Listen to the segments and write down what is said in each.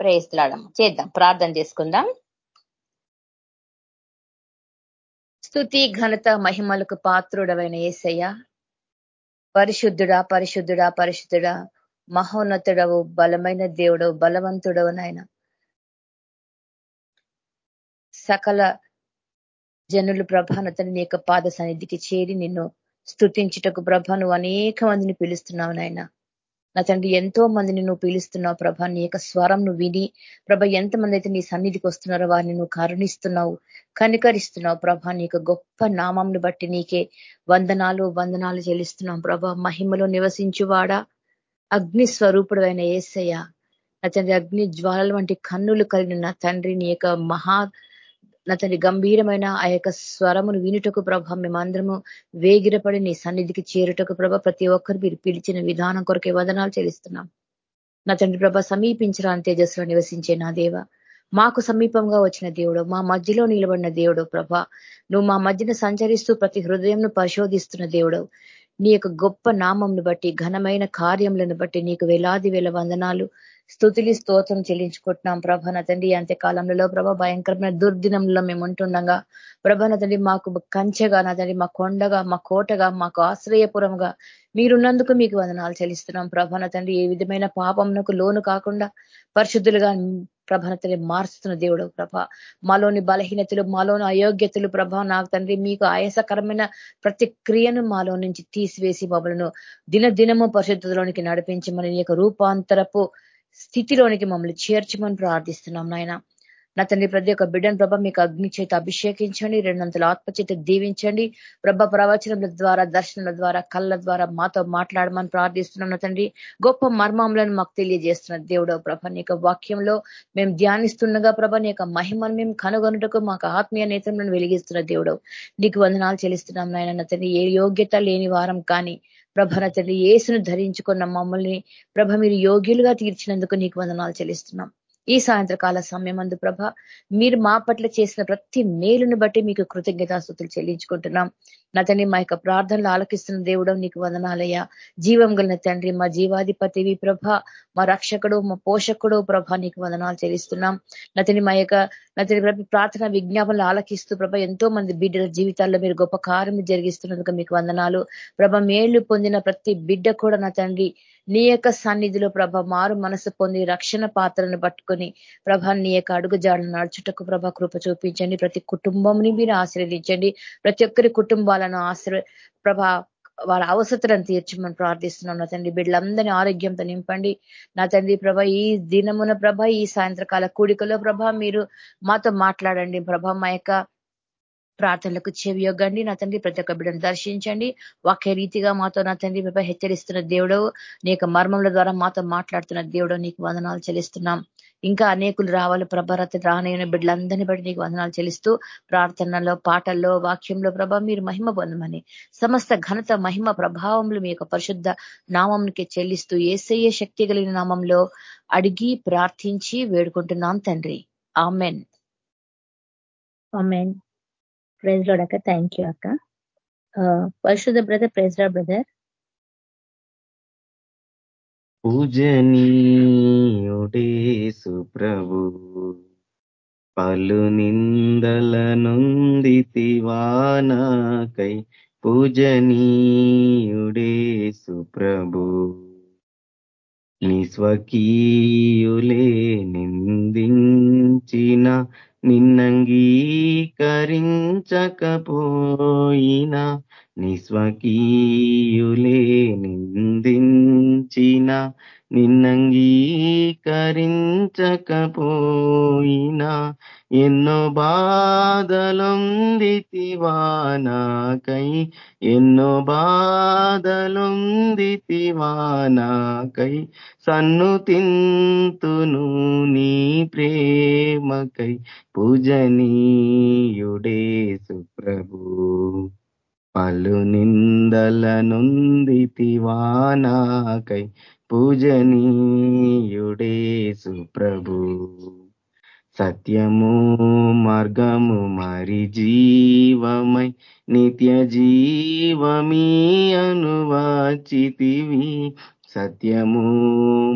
ప్రయత్నాడమ్మ చేద్దాం. ప్రార్థన చేసుకుందాం. స్థుతి ఘనత మహిమలకు పాత్రుడవైన ఏసయ్య. పరిశుద్ధుడా పరిశుద్ధుడా పరిశుద్ధుడా మహోన్నతుడవు బలమైన దేవుడవు బలవంతుడవు నాయన. సకల జనులు ప్రభానతని నీ యొక్క పాద సన్నిధికి చేరి నిన్ను స్థుతించుటకు ప్రభ నువ్వు అనేక మందిని పిలుస్తున్నావు నాయన. నా తండ్రి ఎంతో మందిని నువ్వు పీలుస్తున్నావు ప్రభ. నీ యొక్క స్వరం నువ్వు విని ప్రభ ఎంతమంది అయితే నీ సన్నిధికి వస్తున్నారో వారిని నువ్వు కరుణిస్తున్నావు కనికరిస్తున్నావు ప్రభ. నీ యొక్క గొప్ప నామంను బట్టి నీకే వందనాలు వందనాలు చెల్లిస్తున్నావు ప్రభ. మహిమలో నివసించువాడా? అగ్ని స్వరూపుడు అయిన ఏసయ్య. నా తండ్రి అగ్ని జ్వాలల వంటి కన్నులు కలిగిన నా తండ్రి నీ యొక్క మహా నా తండ్రి గంభీరమైన ఆ యొక్క స్వరమును వినుటకు ప్రభ మేమందరము వేగిరపడి నీ సన్నిధికి చేరుటకు ప్రభ ప్రతి ఒక్కరు మీరు పిలిచిన విధానం కొరకే వదనాలు చెల్లిస్తున్నాం. నా తండ్రి ప్రభ సమీపించరాని తేజస్సులో నివసించే నా దేవ మాకు సమీపంగా వచ్చిన దేవుడు మా మధ్యలో నిలబడిన దేవుడు ప్రభ నువ్వు మా మధ్యన సంచరిస్తూ ప్రతి హృదయంను పరిశోధిస్తున్న దేవుడు నీ యొక్క గొప్ప నామంను బట్టి ఘనమైన కార్యములను బట్టి నీకు వేలాది వేల వందనాలు స్థుతులు స్తోత్రం చెల్లించుకుంటున్నాం. ప్రభాన తండ్రి అంత్యకాలంలో ప్రభ భయంకరమైన దుర్దినంలో మేము ఉంటుండగా ప్రభాన తండ్రి మాకు కంచెగా నా తండ్రి మా కొండగా మా కోటగా మాకు ఆశ్రయపురంగా మీరున్నందుకు మీకు వందనాలు చెల్లిస్తున్నాం. ప్రభాన తండ్రి ఏ విధమైన పాపంకు లోను కాకుండా పరిశుద్ధులుగా ప్రభనతని మారుస్తున్న దేవుడు ప్రభ. మాలోని బలహీనతలు మాలోని అయోగ్యతలు ప్రభ నాకు తండ్రి మీకు ఆయాసకరమైన ప్రతి క్రియను మాలో నుంచి తీసివేసి మమ్మలను దినదినము పరిశుద్ధులోనికి నడిపించమని యొక్క రూపాంతరపు స్థితిలోనికి మమ్మల్ని చేర్చమని ప్రార్థిస్తున్నాం నాయన. నా తండ్రి ప్రతి ఒక్క బిడ్డను ప్రభ మీకు అగ్ని చేత అభిషేకించండి రెండంతల ఆత్మచేత దీవించండి. ప్రభ ప్రవచనముల ద్వారా దర్శనముల ద్వారా కళ్ళ ద్వారా మాతో మాట్లాడమని ప్రార్థిస్తున్నాం నా తండ్రి. గొప్ప మర్మములను మాకు తెలియజేస్తున్న దేవుడు ప్రభ నీ వాక్యంలో మేము ధ్యానిస్తుండగా ప్రభ నీ మహిమను మేము కనుగొనుటకు మాకు ఆత్మీయ నేతలను వెలిగిస్తున్న దేవుడు. నీకు వందనాలు చెల్లిస్తున్నాం నాయన. తండ్రి ఏ యోగ్యత లేని వారం కానీ ప్రభ తండ్రి ఏసును ధరించుకున్న మమ్మల్ని ప్రభ మీరు యోగ్యులుగా తీర్చినందుకు నీకు వందనాలు చెల్లిస్తున్నాం. ఈ సాయంత్రకాల సమయం అందు ప్రభ మీరు మా పట్ల చేసిన ప్రతి మేలును బట్టి మీకు కృతజ్ఞతాస్థుతులు చెల్లించుకుంటున్నాం. నా తండ్రి మా యొక్క ప్రార్థనలు ఆలకిస్తున్న దేవుడు నీకు వందనాలయ్యా. జీవం గల తండ్రి మా జీవాధిపతివి ప్రభ మా రక్షకుడు మా పోషకుడు ప్రభ నీకు వందనాలు చెల్లిస్తున్నాం. నతని మా యొక్క నతని ప్రార్థన విజ్ఞాపనలు ఆలకిస్తూ ప్రభ ఎంతో మంది బిడ్డల జీవితాల్లో మీరు గొప్ప కార్యం జరిగిస్తున్నందుకు మీకు వందనాలు. ప్రభ మేళ్ళు పొందిన ప్రతి బిడ్డ కూడా నా తండ్రి నీ యొక్క సన్నిధిలో ప్రభ మారు మనసు పొంది రక్షణ పాత్రను పట్టుకొని ప్రభ నీ యొక్క అడుగు జాడను నడుచుటకు ప్రభ కృప చూపించండి. ప్రతి కుటుంబంని మీరు ఆశీర్వదించండి. ప్రతి ఒక్కరి కుటుంబాలను ఆశ్ర ప్రభ వాళ్ళ అవసరతలను తీర్చమని ప్రార్థిస్తున్నాం నా తండ్రి. బిడ్డలందరినీ ఆరోగ్యంతో నింపండి. నా తండ్రి ప్రభ ఈ దినమున ప్రభ ఈ సాయంత్రకాల కూడికలో ప్రభ మీరు మాతో మాట్లాడండి. ప్రభ మా యొక్క ప్రార్థనలకు చెవియొగ్గండి. నా తండ్రి ప్రతి ఒక్క బిడ్డను దర్శించండి. ఒకే రీతిగా మాతో నా తండ్రి ప్రభ హెచ్చరిస్తున్న దేవుడు నీ మర్మముల ద్వారా మాతో మాట్లాడుతున్న దేవుడు నీకు వందనాలు చెల్లిస్తున్నాం. ఇంకా అనేకులు రావాలి ప్రభరత రానైన బిడ్డలందరినీ బట్టి నీకు వందనాలు చెల్లిస్తూ ప్రార్థనలో పాటల్లో వాక్యంలో ప్రభ మీరు మహిమ పొందమని సమస్త ఘనత మహిమ ప్రభావంలో మీ యొక్క పరిశుద్ధ నామంకి చెల్లిస్తూ ఏసయ్య శక్తి కలిగిన నామంలో అడిగి ప్రార్థించి వేడుకుంటున్నాం తండ్రి. ఆమెన్. ఆమెన్. ప్రైజ్ లోడ్ అక్క. థ్యాంక్ యూ అక్క. పరిశుద్ధ బ్రదర్ ప్రైజ్ రా బ్రదర్ పూజనీయుడేసు ప్రభు పలు నిందల నొందితివానాకై పూజనీయుడేసు ప్రభు నిస్వకీయులే నిందించిన నిన్నంగీకరించకపోయినా నిస్వకీయులే నిందించిన నిన్నంగీకరించకపోయినా ఎన్నో బాధలొందితివానాకై ఎన్నో బాధలొందితివానాకై సన్ను తింతును నీ ప్రేమకై పూజనీయుడే సుప్రభు. పలు నిందల నొందితివానాకై పూజనీయుడే సుప్రభు సత్యము మార్గము మరి జీవమై నిత్య జీవమీ అనువాచితివి సత్యము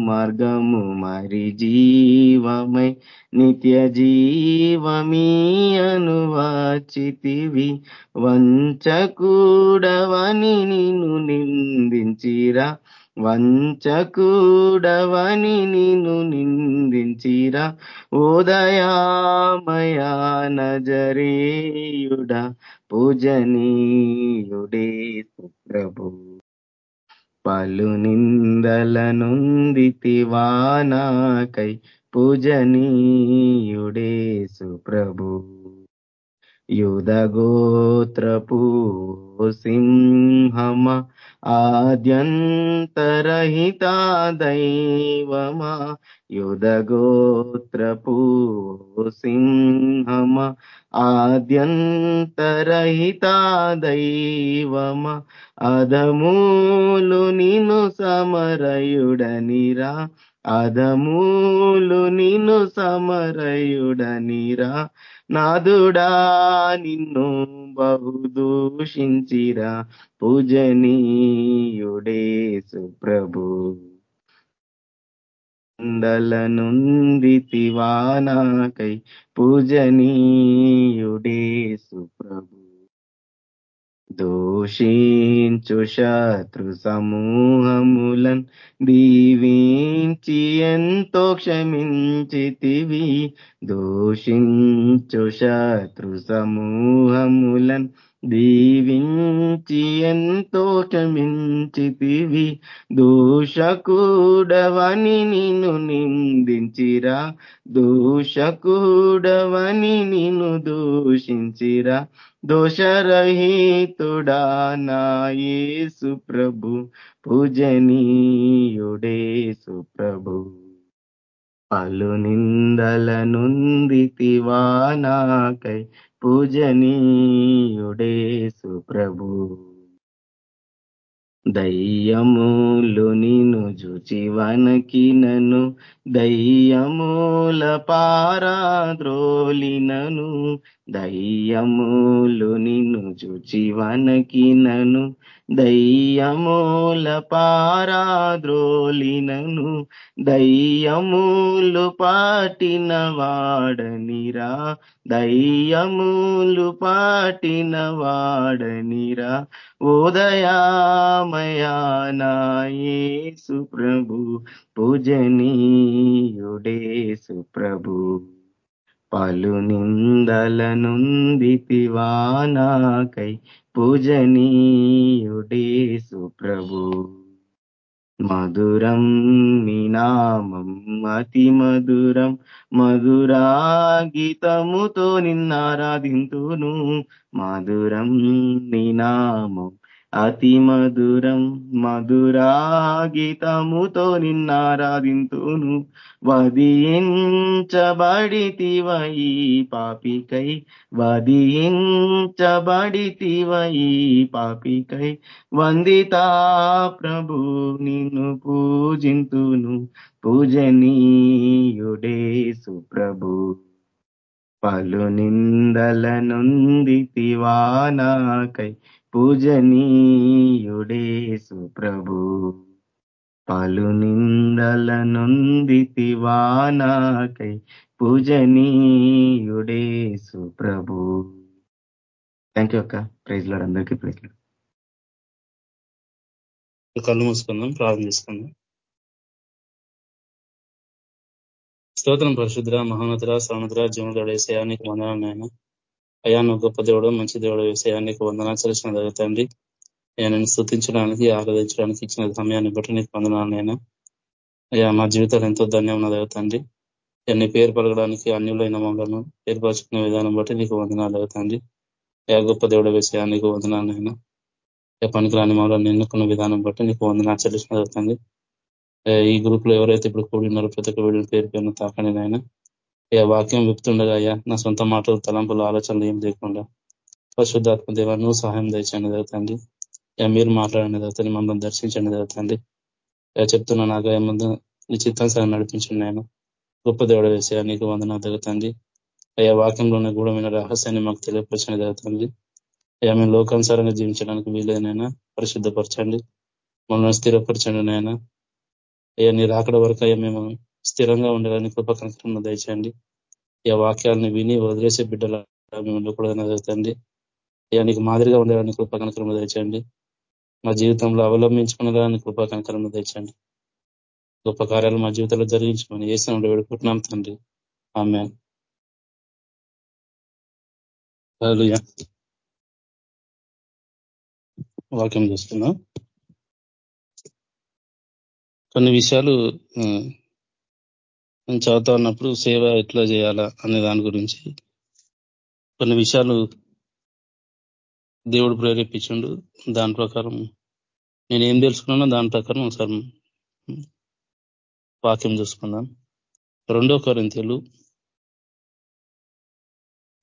మార్గము మరి జీవమై నిత్య జీవమీ అనువాచితివి వంచకూడవని నిన్ను నిందించిరా. వంచకూడవని నిన్ను నిందించిరా. ఉదయామయా నజరేయుడా పూజనీయుడే ప్రభు పలు నిందలనుందితివా నాకై పూజనీయుడే సుప్రభు. యుధగోత్రపు సింహమ ఆద్యంతరహిత దైవమా యుధగోత్రపు సింహమ ఆద్యంతరహిత దైవమ అదమూలు నిను సమరయుడనిరా? అదమూలు నిను సమరయుడనిరా. నాదుడా నిన్ను బహుదూషించిరా పూజనీయుడే సుప్రభు. నుందితివా నాకై పూజనీయుడే సుప్రభు. దోషించు శత్రు సమూహములన్ దీవించి ఎంతో క్షమించితివి. దోషించు శత్రు సమూహములన్ దీవించి ఎంతో క్షమించితివి దోషకూడవని నిన్ను నిందించిరా దోషకూడవని నిన్ను దూషించిరా. దోషరహితుడా నాయే సుప్రభు పూజనీయుడే సుప్రభు పలు నిందల నుందితివా నాకై పూజనీయుడే సుప్రభు. దయ్యములు నిను జుచివనకి నను దయ్యముల పారాద్రోలినను దయ్యములు నిన్ను జుచి వనకినను దయ్యముల పారాద్రోలినను. దయ్యములు పాటిన వాడనిరా. దయ్యములు పాటిన వాడనిరా. ఉదయామయానాయేసు ప్రభు పూజనీయుడే సుప్రభు. పలు నిందల నుందితివా నాకై పూజనీయుడే సుప్రభు మధురం నినామం అతి మధురం మధురా గీతముతో నిన్నారాధింతును. మధురం నినామం అతి మధురం మధురా గీతముతో నిన్నారాధింతును. వదించబడితివయి పాపికై వదించబడితివయి పాపికై. వందితా ప్రభు నిన్ను పూజింతును. పూజనీయుడే సుప్రభు. పలు నిందల నుందితివా నాకై. పూజనీయుడే సుప్రభు. పలు నిందల నుందితివా నాకై పూజనీయుడే సుప్రభు. థ్యాంక్ యూ అక్క. ప్రైజ్ లాడ్ అందరికీ ప్రైజ్ లాడ్ కళ్ళు మూసుకుందాం ప్రార్థన చేసుకుందాం. స్తోత్రం పరిశుద్ర మహోన్నతుల సముద్ర జీవనదోడ వేసేయానికి నాయన. అయ్యా నువ్వు గొప్ప దేవుడు మంచి దేవుడు వేసేయానికి వందనాలు చేసిన జరుగుతండి నేను స్థుతించడానికి ఆరాధించడానికి ఇచ్చిన సమయాన్ని బట్టి నీకు వందనాలనైనా అయ్యా మా జీవితాలు ఎంతో ధన్యం జరుగుతండి ఎన్ని పేరు పలకడానికి అన్యులైన మమ్మల్ని ఏర్పరచుకునే విధానం బట్టి నీకు వందనాలు అవుతుంది ఏ గొప్ప దేవుడు వేసేయా నీకు నేను ఏ పనికిరాని మమ్మల్ని ఎన్నుకున్న విధానం బట్టి నీకు వందనాలు చెల్లించిన జరుగుతుంది ఈ గ్రూప్లో ఎవరైతే ఇప్పుడు కూడినారో ప్రతి ఒక్క వీడియో పేరు పేరును తాకండి నాయన. అయ్యా వాక్యం విప్తుండగా అయ్యా నా సొంత మాటలు తలంపులు ఆలోచనలు ఏం లేకుండా పరిశుద్ధాత్మ దేవ నువ్వు సహాయం దయచండి జరుగుతుంది మీరు మాట్లాడండి జరుగుతుంది మమ్మల్ని దర్శించండి జరుగుతుంది చెప్తున్నా నాకు ఏముందు నీ చిత్తానుసారం నడిపించండి నేను గొప్ప దేవుడు వేసే నీకు వందన జరుగుతుంది అయ్యా వాక్యంలోనే గూఢమైన రహస్యాన్ని మాకు తెలియపరచండి జరుగుతుంది అయ్యా మేము లోకానుసారంగా జీవించడానికి వీలేదనైనా పరిశుద్ధపరచండి. మమ్మల్ని స్థిరపరచండి నాయన. అయ్యా నీ రాకడ వరకు అయ్యా మేము స్థిరంగా ఉండాలని కృప కనకరం దయచేయండి. ఈ వాక్యాలను విని వదిలేసే బిడ్డల మేము ఉండకూడదని జరుగుతుంది అయ్యా నీకు మాదిరిగా ఉండడానికి కృప కనకరం దయచేయండి. మా జీవితంలో అవలంబించుకునేదాన్ని కృప కనకరం తెచ్చండి గొప్ప కార్యాలు మా జీవితంలో జరిగించమని ఏ సమయంలో వేడుకుంటున్నాం తండ్రి. ఆమె వాక్యం చూస్తున్నాం. కొన్ని విషయాలు నేను చదువుతా ఉన్నప్పుడు సేవ ఎట్లా చేయాలా అనే దాని గురించి కొన్ని విషయాలు దేవుడు ప్రేరేపించిండు. దాని ప్రకారం నేను ఏం తెలుసుకున్నానో దాని ప్రకారం ఒకసారి వాక్యం చూసుకుందాం. రెండో కొరంతీలు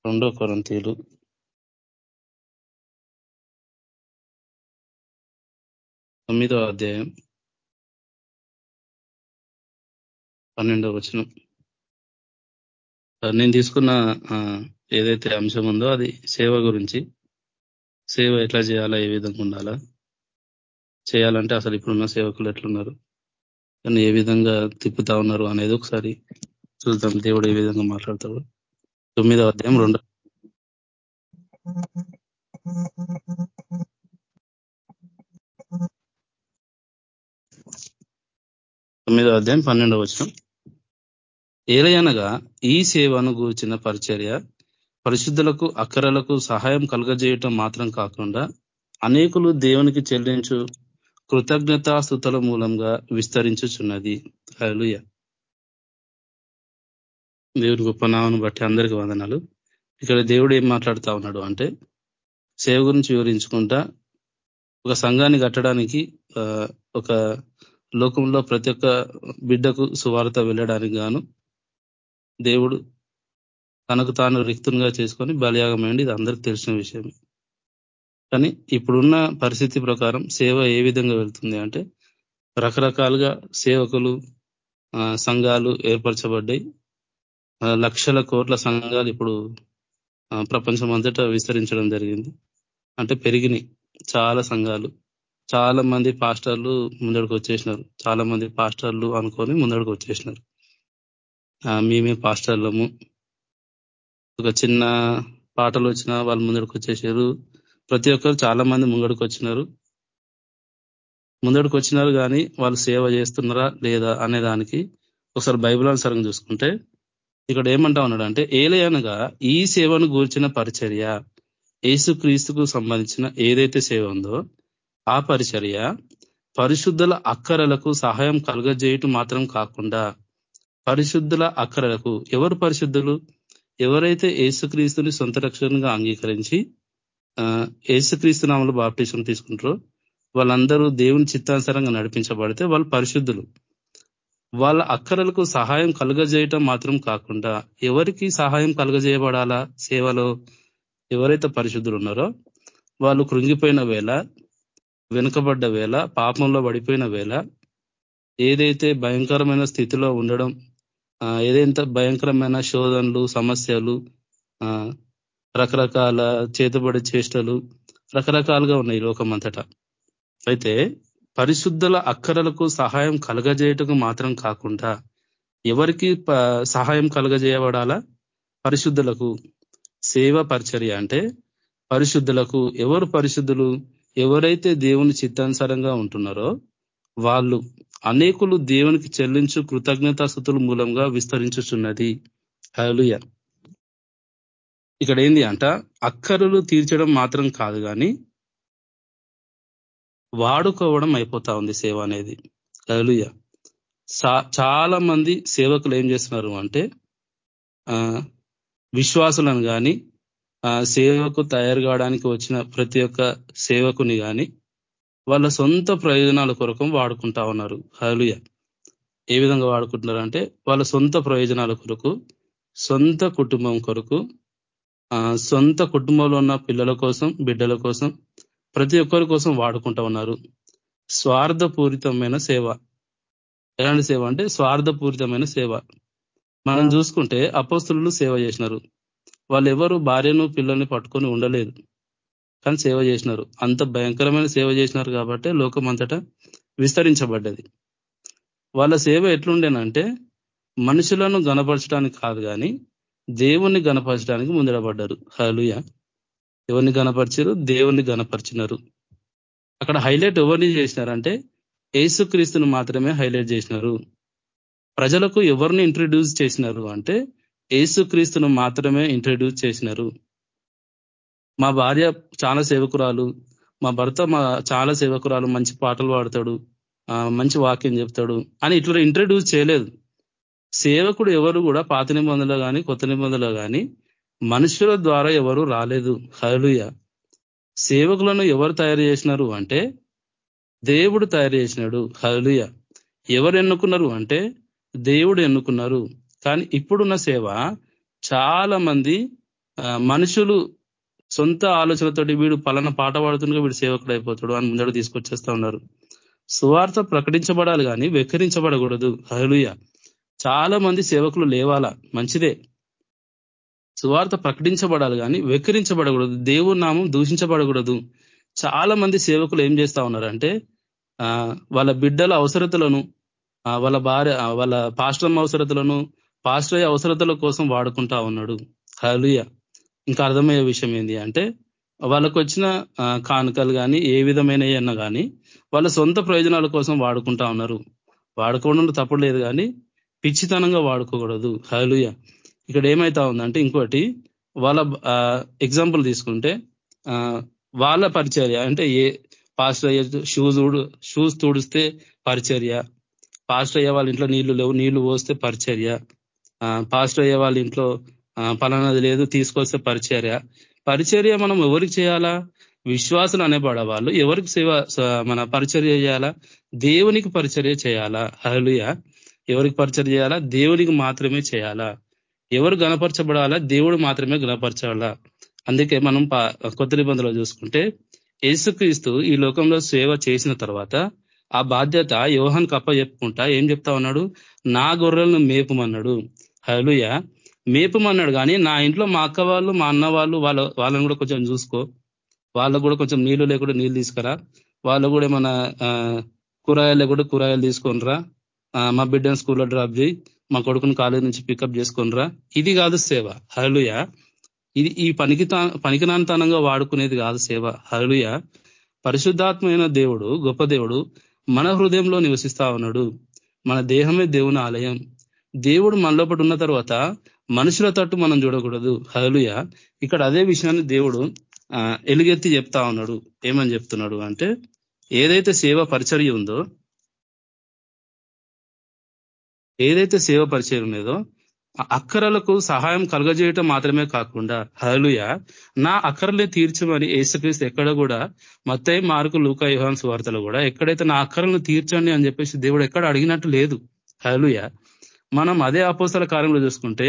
రెండో కొరంతీలు తొమ్మిదో అధ్యాయం. పన్నెండవ వచనం. నేను తీసుకున్న ఏదైతే అంశం ఉందో అది సేవ గురించి. సేవ ఎట్లా చేయాలా ఏ విధంగా ఉండాలా? చేయాలంటే అసలు ఇప్పుడున్న సేవకులు ఎట్లున్నారు? కానీ ఏ విధంగా తిప్పుతా ఉన్నారు అనేది ఒకసారి చూద్దాం. దేవుడు ఏ విధంగా మాట్లాడతాడు? తొమ్మిదవ అధ్యాయం రెండు. తొమ్మిదవ అధ్యాయం పన్నెండవ వచ్చిన ఏలయనగా ఈ సేవను గూర్చిన పరిచర్య పరిశుద్ధులకు అక్కరలకు సహాయం కలగజేయటం మాత్రం కాకుండా అనేకులు దేవునికి చెల్లించు కృతజ్ఞతాస్థుతుల మూలంగా విస్తరించుచున్నది. హలుయ దేవుడి గొప్ప నామను బట్టి అందరికి వందనాలు. ఇక్కడ దేవుడు ఏం మాట్లాడుతా ఉన్నాడు అంటే సేవ గురించి వివరించుకుంటా ఒక సంఘాన్ని కట్టడానికి ఒక లోకంలో ప్రతి ఒక్క బిడ్డకు సువార్త వెళ్ళడానికి గాను దేవుడు తనకు తాను రిక్తునిగా చేసుకొని బలియాగమైంది ఇది అందరికి తెలిసిన విషయం కానీ ఇప్పుడున్న పరిస్థితి ప్రకారం సేవ ఏ విధంగా వెళ్తుంది అంటే రకరకాలుగా సేవకులు సంఘాలు ఏర్పరచబడ్డాయి. లక్షల కోట్ల సంఘాలు ఇప్పుడు ప్రపంచం అంతటా విస్తరించడం జరిగింది. అంటే పెరిగినాయి చాలా సంఘాలు. చాలా మంది పాస్టర్లు ముందడికి వచ్చేసినారు. చాలా మంది పాస్టర్లు అనుకొని ముందడికి వచ్చేసినారు. మేమే పాస్టర్లము. ఒక చిన్న పాటలు వచ్చినా వాళ్ళు ముందడికి వచ్చేసారు. ప్రతి ఒక్కరు చాలా మంది ముంగడికి వచ్చినారు. ముందడికి వచ్చినారు కానీ వాళ్ళు సేవ చేస్తున్నారా లేదా అనే దానికి ఒకసారి బైబిల్ అనుసారంగా చూసుకుంటే ఇక్కడ ఏమంటా ఉన్నాడంటే ఏలయనగా ఈ సేవను గూర్చిన పరిచర్య ఏసు క్రీస్తుకు సంబంధించిన ఏదైతే సేవ ఉందో ఆ పరిచర్య పరిశుద్ధుల అక్కరలకు సహాయం కలుగజేయటం మాత్రం కాకుండా పరిశుద్ధుల అక్కరలకు ఎవరు పరిశుద్ధులు? ఎవరైతే ఏసుక్రీస్తుని సొంత రక్షణగా అంగీకరించి ఏసుక్రీస్తు నామలు బాప్టిజం తీసుకుంటారో వాళ్ళందరూ దేవుని చిత్తానుసారంగా నడిపించబడితే వాళ్ళు పరిశుద్ధులు. వాళ్ళ అక్కరలకు సహాయం కలుగజేయటం మాత్రం కాకుండా ఎవరికి సహాయం కలుగజేయబడాలా? సేవలో ఎవరైతే పరిశుద్ధులు ఉన్నారో వాళ్ళు కృంగిపోయిన వేళ వెనుకబడ్డ వేళ పాపంలో పడిపోయిన వేళ ఏదైతే భయంకరమైన స్థితిలో ఉండడం ఏదైంత భయంకరమైన శోధనలు సమస్యలు రకరకాల చేతుబడి చేష్టలు రకరకాలుగా ఉన్నాయి లోకం అంతటా అయితే పరిశుద్ధుల అక్కరలకు సహాయం కలగజేయటకు మాత్రం కాకుండా ఎవరికి సహాయం కలగజేయబడాలా? పరిశుద్ధులకు సేవ పరిచర్య అంటే పరిశుద్ధులకు ఎవరు పరిశుద్ధులు ఎవరైతే దేవుని చిత్తానుసారంగా ఉంటున్నారో వాళ్ళు అనేకులు దేవునికి చెల్లించు కృతజ్ఞతాస్థుతుల మూలంగా విస్తరించుచున్నది. హలుయ ఇక్కడ ఏంది అంట? అక్కరులు తీర్చడం మాత్రం కాదు కానీ వాడుకోవడం అయిపోతా ఉంది సేవ అనేది. హలుయ చాలా మంది సేవకులు ఏం చేస్తున్నారు అంటే విశ్వాసులను కానీ సేవకు తయారు కావడానికి వచ్చిన ప్రతి ఒక్క సేవకుని కానీ వాళ్ళ సొంత ప్రయోజనాల కొరకు వాడుకుంటా ఉన్నారు. హలుయ ఏ విధంగా వాడుకుంటున్నారు అంటే వాళ్ళ సొంత ప్రయోజనాల కొరకు సొంత కుటుంబం కొరకు సొంత కుటుంబంలో ఉన్న పిల్లల కోసం బిడ్డల కోసం ప్రతి ఒక్కరి కోసం వాడుకుంటా ఉన్నారు. స్వార్థపూరితమైన సేవ. ఎలాంటి సేవ అంటే స్వార్థపూరితమైన సేవ. మనం చూసుకుంటే అపస్తులు సేవ చేసినారు. వాళ్ళు ఎవరు భార్యను పిల్లల్ని పట్టుకొని ఉండలేదు. కానీ సేవ చేసినారు. అంత భయంకరమైన సేవ చేసినారు కాబట్టి లోకం అంతటా విస్తరించబడ్డది. వాళ్ళ సేవ ఎట్లుండేనంటే మనుషులను గనపరచడానికి కాదు కానీ దేవుణ్ణి గనపరచడానికి ముందడబడ్డారు. హలుయ ఎవరిని గనపరిచారు దేవుణ్ణి గనపరిచినారు అక్కడ హైలైట్ ఎవరిని చేసినారంటే ఏసుక్రీస్తును మాత్రమే హైలైట్ చేసినారు. ప్రజలకు ఎవరిని ఇంట్రడ్యూస్ చేసినారు అంటే ఏసుక్రీస్తును మాత్రమే ఇంట్రడ్యూస్ చేసినారు. మా భార్య చాలా సేవకురాలు. మా భర్త మా చాలా సేవకురాలు మంచి పాటలు పాడతాడు మంచి వాక్యం చెప్తాడు అని ఇట్లా ఇంట్రడ్యూస్ చేయలేదు. సేవకుడు ఎవరు కూడా పాత నిబంధనలో కానీ కొత్త నిబంధనలో కానీ మనుషుల ద్వారా ఎవరు రాలేదు. హలుయ సేవకులను ఎవరు తయారు చేసినారు అంటే దేవుడు తయారు చేసినాడు. హలుయ ఎవరు ఎన్నుకున్నారు అంటే దేవుడు ఎన్నుకున్నారు. కానీ ఇప్పుడున్న సేవ చాలా మంది మనుషులు సొంత ఆలోచనతోటి వీడు పలానా పాట పాడుతుండగా వీడు సేవకుడు అయిపోతాడు అని ముందడు తీసుకొచ్చేస్తా ఉన్నారు. సువార్త ప్రకటించబడాలి కానీ వెక్కరించబడకూడదు. హలుయ చాలా మంది సేవకులు లేవాలా? మంచిదే. సువార్త ప్రకటించబడాలి కానీ వెక్కరించబడకూడదు. దేవుని నామం దూషించబడకూడదు. చాలా మంది సేవకులు ఏం చేస్తా ఉన్నారంటే వాళ్ళ బిడ్డల అవసరతలను వాళ్ళ భార్య వాళ్ళ పాశ్రమ అవసరతలను పాశ్రయ అవసరతల కోసం వాడుకుంటా ఉన్నాడు. హలుయ ఇంకా అర్థమయ్యే విషయం ఏంటి అంటే వాళ్ళకు వచ్చిన కానుకలు కానీ ఏ విధమైన అన్నా కానీ వాళ్ళ సొంత ప్రయోజనాల కోసం వాడుకుంటా ఉన్నారు. వాడుకోవడం తప్పుడు లేదు కానీ పిచ్చితనంగా వాడుకోకూడదు. హలుయ ఇక్కడ ఏమైతా ఉందంటే ఇంకోటి వాళ్ళ ఎగ్జాంపుల్ తీసుకుంటే వాళ్ళ పరిచర్య అంటే ఏ పాస్టర్ అయ్యే షూస్ షూస్ తుడిస్తే పరిచర్య పాస్టర్ అయ్యే వాళ్ళ ఇంట్లో నీళ్ళు లేవు నీళ్ళు పోస్తే పరిచర్య పాస్టర్ అయ్యే వాళ్ళ ఇంట్లో పలానది లేదు తీసుకొస్తే పరిచర్య. పరిచర్య మనం ఎవరికి చేయాలా? విశ్వాసం అనేబడ వాళ్ళు ఎవరికి సేవ మన పరిచర్య చేయాలా? దేవునికి పరిచర్య చేయాలా? హలుయ ఎవరికి పరిచర్య చేయాలా? దేవునికి మాత్రమే చేయాలా. ఎవరు గణపరచబడాలా? దేవుడు మాత్రమే గణపరచాలా. అందుకే మనం కొత్త నిబంధనలు చూసుకుంటే యేసుక్రీస్తు ఈ లోకంలో సేవ చేసిన తర్వాత ఆ బాధ్యత యోహన్ కప్ప చెప్పుకుంటా ఏం చెప్తా ఉన్నాడు? నా గొర్రెలను మేపమన్నాడు. హలుయ మేపమన్నాడు. కానీ నా ఇంట్లో మా అక్క వాళ్ళు మా అన్న వాళ్ళు వాళ్ళ వాళ్ళని కూడా కొంచెం చూసుకో. వాళ్ళకు కూడా కొంచెం నీళ్ళు లేకుండా నీళ్ళు తీసుకురా. వాళ్ళు కూడా మన కూరగాయలు కూడా కూరగాయలు తీసుకొనిరా. మా బిడ్డను స్కూల్లో డ్రాప్ చేయి. మా కొడుకుని కాలేజీ నుంచి పికప్ చేసుకొనిరా. ఇది కాదు సేవ. హలుయ ఇది ఈ పనికి పనికినాంతనంగా వాడుకునేది కాదు సేవ. హలుయ పరిశుద్ధాత్మైన దేవుడు గొప్ప దేవుడు మన హృదయంలో నివసిస్తా ఉన్నాడు. మన దేహమే దేవుని ఆలయం. దేవుడు మనలోపటి ఉన్న తర్వాత మనుషుల తట్టు మనం చూడకూడదు. హలుయ ఇక్కడ అదే విషయాన్ని దేవుడు ఎలుగెత్తి చెప్తా ఉన్నాడు. ఏమని చెప్తున్నాడు అంటే ఏదైతే సేవ పరిచర్య ఉందో ఏదైతే సేవ పరిచయం ఉన్నదో అక్కరలకు సహాయం కలగజేయటం మాత్రమే కాకుండా హలుయ నా అక్కరలే తీర్చమని ఏసుక్రీస్తు ఎక్కడ కూడా మత్తయ్య మార్కు లూకా యుహాన్స్ వార్తలు కూడా ఎక్కడైతే నా అక్కరలను తీర్చండి అని చెప్పేసి దేవుడు ఎక్కడ అడిగినట్టు లేదు. హలుయ మనం అదే అపోసల కార్యంలో చూసుకుంటే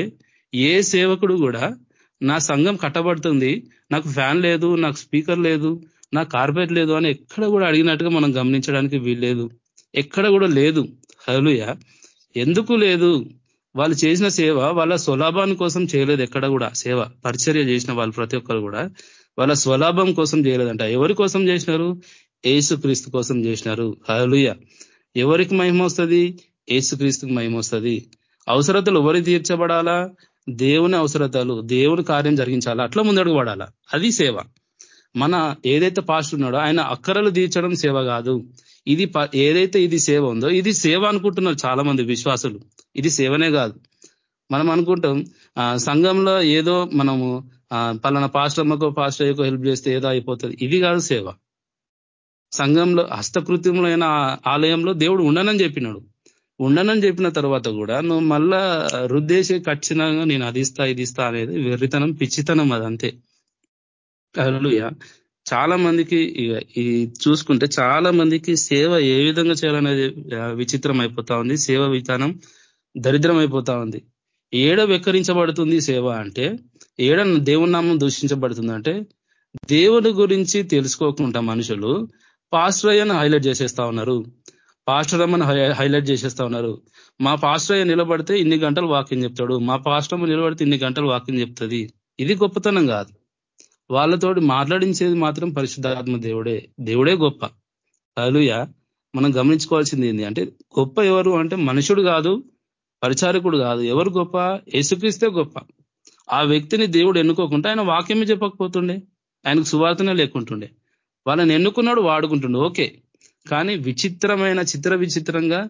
ఏ సేవకుడు కూడా నా సంఘం కట్టబడుతుంది నాకు ఫ్యాన్ లేదు నాకు స్పీకర్ లేదు నా కార్పెట్ లేదు అని ఎక్కడ కూడా అడిగినట్టుగా మనం గమనించడానికి వీల్లేదు. ఎక్కడ కూడా లేదు. హలుయ ఎందుకు లేదు? వాళ్ళు చేసిన సేవ వాళ్ళ స్వలాభాన్ని కోసం చేయలేదు ఎక్కడ కూడా. సేవ పరిచర్య చేసిన వాళ్ళు ప్రతి ఒక్కరు కూడా వాళ్ళ స్వలాభం కోసం చేయలేదంట. ఎవరి కోసం చేసినారు? ఏసుక్రీస్తు కోసం చేసినారు. హలుయ ఎవరికి మహిమ వస్తుంది? ఏసుక్రీస్తుకి మహిమ వస్తుంది. అవసరతలు ఎవరి తీర్చబడాలా? దేవుని అవసరతలు దేవుని కార్యం జరిగించాలా? అట్లా ముందడుగు పడాలా? అది సేవ. మన ఏదైతే పాస్ట్ ఉన్నాడో ఆయన అక్కరలు తీర్చడం సేవ కాదు. ఇది ఏదైతే ఇది సేవ ఉందో ఇది సేవ అనుకుంటున్నారు చాలా మంది విశ్వాసులు. ఇది సేవనే కాదు. మనం అనుకుంటాం సంఘంలో ఏదో మనము పలానా పాస్టమ్మకో పాస్టర్కో హెల్ప్ చేస్తే ఏదో అయిపోతుంది. ఇది కాదు సేవ. సంఘంలో హస్తకృత్యములైన ఆలయంలో దేవుడు ఉండనని చెప్పినాడు. ఉండనని చెప్పిన తర్వాత కూడా నువ్వు మళ్ళా రుద్దేసి ఖచ్చితంగా నేను అది ఇస్తా ఇది ఇస్తా అనేది వెర్రితనం పిచ్చితనం అదంతే. అలుయ చాలా మందికి ఈ చూసుకుంటే చాలా మందికి సేవ ఏ విధంగా చేయాలనేది విచిత్రం అయిపోతా ఉంది. సేవ విధానం దరిద్రం అయిపోతా ఉంది. ఏడ వెక్కరించబడుతుంది సేవ అంటే ఏడ దేవుని నామం దూషించబడుతుంది అంటే దేవుని గురించి తెలుసుకోకుండా మనుషులు పాస్ట్రయ్యను హైలైట్ చేసేస్తా ఉన్నారు. పాస్టర్ అమ్మని హైలైట్ చేసేస్తా ఉన్నారు. మా పాస్టర్ నిలబడితే ఇన్ని గంటలు వాక్యం చెప్తాడు. మా పాస్టర్ నిలబడితే ఇన్ని గంటలు వాక్యం చెప్తుంది. ఇది గొప్పతనం కాదు. వాళ్ళతోటి మాట్లాడించేది మాత్రం పరిశుద్ధాత్మ దేవుడే. దేవుడే గొప్ప. అలుయ మనం గమనించుకోవాల్సింది ఏంటి అంటే గొప్ప ఎవరు అంటే మనుషుడు కాదు పరిచారకుడు కాదు. ఎవరు గొప్ప? యేసుక్రీస్తే గొప్ప. ఆ వ్యక్తిని దేవుడు ఎన్నుకోకుండా ఆయన వాక్యమే చెప్పకపోతుండే. ఆయనకు సువార్తనే లేకుంటుండే. వాళ్ళని ఎన్నుకున్నాడు వాడుకుంటుండే. ఓకే. కానీ విచిత్రమైన చిత్ర విచిత్రంగా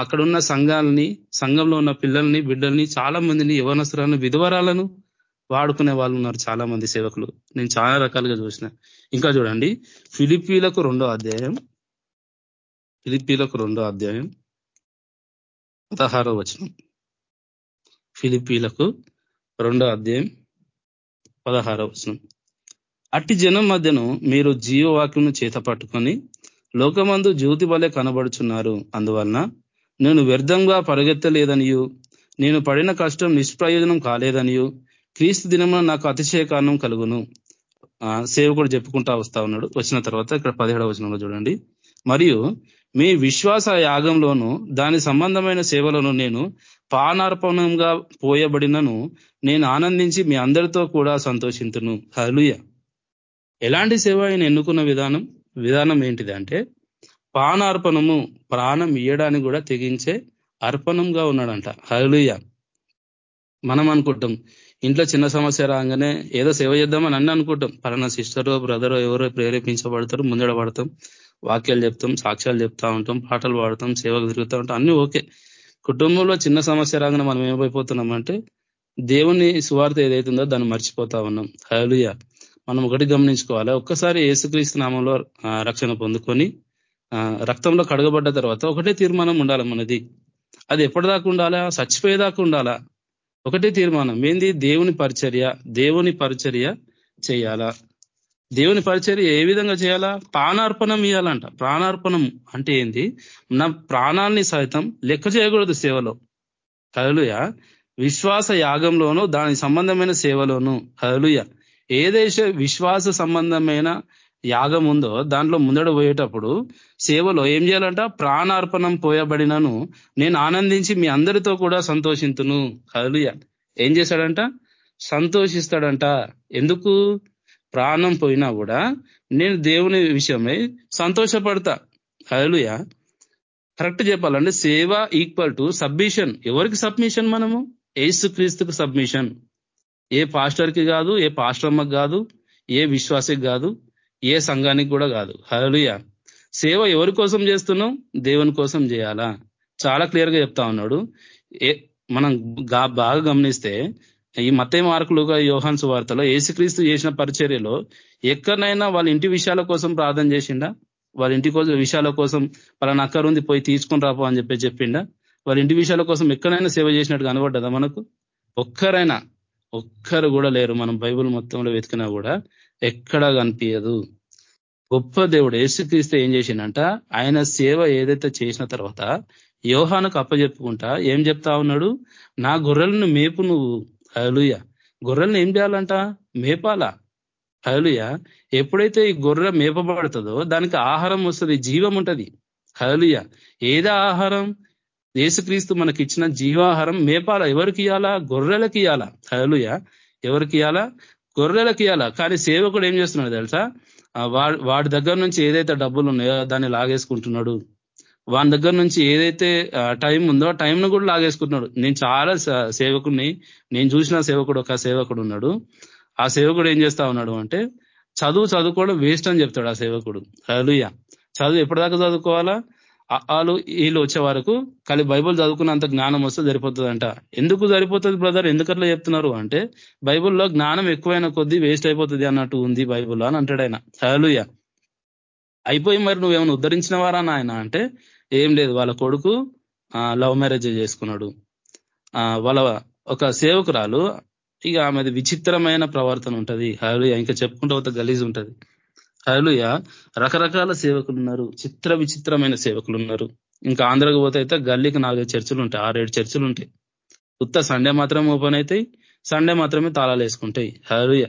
అక్కడ ఉన్న సంఘాలని సంఘంలో ఉన్న పిల్లల్ని బిడ్డల్ని చాలా మందిని యవనస్తులను విధవరాలను వాడుకునే వాళ్ళు ఉన్నారు చాలా మంది సేవకులు. నేను చాలా రకాలుగా చూసిన. ఇంకా చూడండి. ఫిలిపీలకు రెండో అధ్యాయం. ఫిలిపీలకు రెండో అధ్యాయం. పదహారో వచనం. ఫిలిపీలకు రెండో అధ్యాయం. పదహారో వచనం. అట్టి జనం మధ్యను మీరు జీవవాక్యం చేత పట్టుకొని లోకమందు జ్యోతి వలె కనబడుచున్నారు. అందువలన నేను వ్యర్థంగా పరిగెత్తలేదనియు. నేను పడిన కష్టం నిష్ప్రయోజనం కాలేదనియు. క్రీస్తు దినమున నాకు అతిశయ కారణం కలుగును సేవకుడు చెప్పుకుంటా వస్తా ఉన్నాడు. వచ్చిన తర్వాత ఇక్కడ పదిహేడవ వచనంలో చూడండి. మరియు మీ విశ్వాస యాగంలోను దాని సంబంధమైన సేవలను నేను పానార్పణంగా పోయబడినను నేను ఆనందించి మీ అందరితో కూడా సంతోషింతును. హలుయ ఎలాంటి సేవ ఆయన ఎన్నుకున్న విధానం? విధానం ఏంటిది అంటే పానార్పణము ప్రాణం ఇయ్యడానికి కూడా తెగించే అర్పణంగా ఉన్నాడంట. హలుయ మనం అనుకుంటాం ఇంట్లో చిన్న సమస్య రాగానే ఏదో సేవ చేద్దామని అన్నీ అనుకుంటాం. పలానా సిస్టరో బ్రదరో ఎవరో ప్రేరేపించబడతారు ముందడ పడతాం వాక్యాలు చెప్తాం సాక్ష్యాలు చెప్తా ఉంటాం పాటలు పాడతాం సేవకు తిరుగుతూ ఉంటాం అన్ని ఓకే. కుటుంబంలో చిన్న సమస్య రాగానే మనం ఏమైపోతున్నామంటే దేవుని సువార్త ఏదైతుందో దాన్ని మర్చిపోతా ఉన్నాం. హలుయ మనం ఒకటి గమనించుకోవాలి. ఒక్కసారి ఏసుక్రీస్తు నామంలో రక్షణ పొందుకొని రక్తంలో కడగబడ్డ తర్వాత ఒకటే తీర్మానం ఉండాలి మనది. అది ఎప్పటిదాకా ఉండాలా? చచ్చిపోయేదాకా ఉండాలా? ఒకటే తీర్మానం. ఏంది? దేవుని పరిచర్య దేవుని పరిచర్య చేయాలా? దేవుని పరిచర్య ఏ విధంగా చేయాలా? ప్రాణార్పణం ఇవ్వాలంట ప్రాణార్పణం అంటే ఏంది? నా ప్రాణాన్ని సైతం లెక్క చేయకూడదు సేవలో. హలుయ విశ్వాస యాగంలోనూ దానికి సంబంధమైన సేవలోను. హలుయ ఏదైతే విశ్వాస సంబంధమైన యాగం ఉందో దాంట్లో ముందడ పోయేటప్పుడు సేవలో ఏం చేయాలంట? ప్రాణార్పణం పోయబడినను నేను ఆనందించి మీ అందరితో కూడా సంతోషింతును. హలుయ ఏం చేశాడంట? సంతోషిస్తాడంట. ఎందుకు? ప్రాణం పోయినా కూడా నేను దేవుని విషయమై సంతోషపడతా. హలుయ కరెక్ట్ చెప్పాలంటే సేవ ఈక్వల్ టు సబ్మిషన్. ఎవరికి సబ్మిషన్ మనము? ఏసు క్రీస్తుకు సబ్మిషన్. ఏ పాస్టర్కి కాదు ఏ పాస్టర్మకి కాదు ఏ విశ్వాసకి కాదు ఏ సంఘానికి కూడా కాదు. హలుయ సేవ ఎవరి కోసం చేస్తున్నాం? దేవుని కోసం చేయాలా? చాలా క్లియర్గా చెప్తా ఉన్నాడు. మనం బాగా గమనిస్తే ఈ మతే మార్కులుగా యోహాన్ సువార్తలో ఏసుక్రీస్తు చేసిన పరిచర్యలో ఎక్కడనైనా వాళ్ళ ఇంటి విషయాల కోసం ప్రార్థన చేసిండా? వాళ్ళ ఇంటి కోసం విషయాల కోసం పలానా అక్కరుంది పోయి తీసుకుని రాపో అని చెప్పి చెప్పిండా? వాళ్ళ ఇంటి విషయాల కోసం ఎక్కడైనా సేవ చేసినట్టు కనబడ్డదా మనకు? ఒక్కరైనా. ఒక్కరు కూడా లేరు. మనం బైబుల్ మొత్తంలో వెతికినా కూడా ఎక్కడా కనిపించదు గొప్ప దేవుడు ఏసుక్రీస్తే ఏం చేసిండంట? ఆయన సేవ ఏదైతే చేసిన తర్వాత యోహానికి అప్పజెప్పుకుంటా ఏం చెప్తా ఉన్నాడు? నా గొర్రెలను మేపు నువ్వు. హలుయ గొర్రెలను ఏం చేయాలంట? మేపాలా? హలుయ ఎప్పుడైతే ఈ గొర్రె మేపబడుతుందో దానికి ఆహారం వస్తుంది జీవం ఉంటుంది. హలుయ ఏదా ఆహారం? యేసుక్రీస్తు మనకి ఇచ్చిన జీవాహారం మేపాల ఎవరికి ఇవ్వాలా గొర్రెలకి ఇవ్వాలా హలుయ ఎవరికి ఇవ్వాలా గొర్రెలకి ఇవ్వాలా కానీ సేవకుడు ఏం చేస్తున్నాడు తెలుసా? వాడి దగ్గర నుంచి ఏదైతే డబ్బులు ఉన్నాయో దాన్ని లాగేసుకుంటున్నాడు. వాని దగ్గర నుంచి ఏదైతే టైం ఉందో ఆ టైంను కూడా లాగేసుకుంటున్నాడు. నేను చాలా సేవకుడిని నేను చూసిన సేవకుడు ఒక సేవకుడు ఉన్నాడు. ఆ సేవకుడు ఏం చేస్తా ఉన్నాడు అంటే చదువు చదువుకోవడం వేస్ట్ అని చెప్తాడు ఆ సేవకుడు. హలుయ చదువు ఎప్పటిదాకా చదువుకోవాలా? వాళ్ళు వీళ్ళు వచ్చే వరకు కానీ బైబుల్ చదువుకున్నంత జ్ఞానం వస్తే సరిపోతుందంట. ఎందుకు సరిపోతుంది బ్రదర్? ఎందుకట్లా చెప్తున్నారు అంటే బైబుల్లో జ్ఞానం ఎక్కువైన కొద్దీ వేస్ట్ అయిపోతుంది అన్నట్టు ఉంది బైబుల్లో అని అంటాడు ఆయన. హలుయ అయిపోయి మరి నువ్వేమైనా ఉద్ధరించిన వారా నాయన అంటే ఏం లేదు. వాళ్ళ కొడుకు లవ్ మ్యారేజ్ చేసుకున్నాడు. వాళ్ళ ఒక సేవకురాలు ఇక ఆమెది విచిత్రమైన ప్రవర్తన ఉంటది. హలుయ ఇంకా చెప్పుకుంటూ ఒక గలీజ్ ఉంటది. హలుయ రకరకాల సేవకులు ఉన్నారు చిత్ర విచిత్రమైన సేవకులు ఉన్నారు ఇంకా ఆంధ్రకు పోతే అయితే గల్లీకి నాలుగైదు చర్చలు ఉంటాయి ఆరేడు చర్చలు ఉంటాయి ఉత్త సండే మాత్రం ఓపెన్ అవుతాయి సండే మాత్రమే తాళాలు వేసుకుంటాయి. హలుయ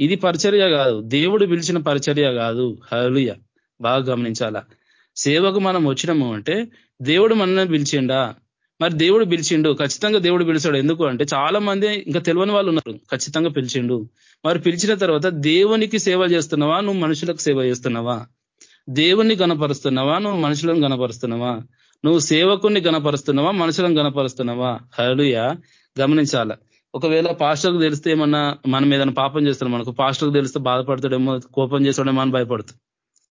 ఇది పరిచర్య కాదు. దేవుడు పిలిచిన పరిచర్య కాదు. హలుయ బాగా గమనించాలా. సేవకు మనం వచ్చినాము అంటే దేవుడు మనల్ని పిలిచిండా? మరి దేవుడు పిలిచిండు. ఖచ్చితంగా దేవుడు పిలిచాడు ఎందుకు అంటే చాలా మంది ఇంకా తెలియని వాళ్ళు ఉన్నారు. ఖచ్చితంగా పిలిచిండు. మరి పిలిచిన తర్వాత దేవునికి సేవ చేస్తున్నావా? నువ్వు మనుషులకు సేవ చేస్తున్నావా? దేవుణ్ణి గణపరుస్తున్నావా? నువ్వు మనుషులను గణపరుస్తున్నావా? నువ్వు సేవకుని గణపరుస్తున్నావా? మనుషులను గణపరుస్తున్నావా? హలుయ గమనించాల. ఒకవేళ పాస్టర్కు తెలిస్తే ఏమన్నా మనం ఏదైనా పాపం చేస్తున్నాం మనకు పాస్టర్కు తెలిస్తే బాధపడతాడేమో కోపం చేస్తాడేమో అని భయపడుతుంది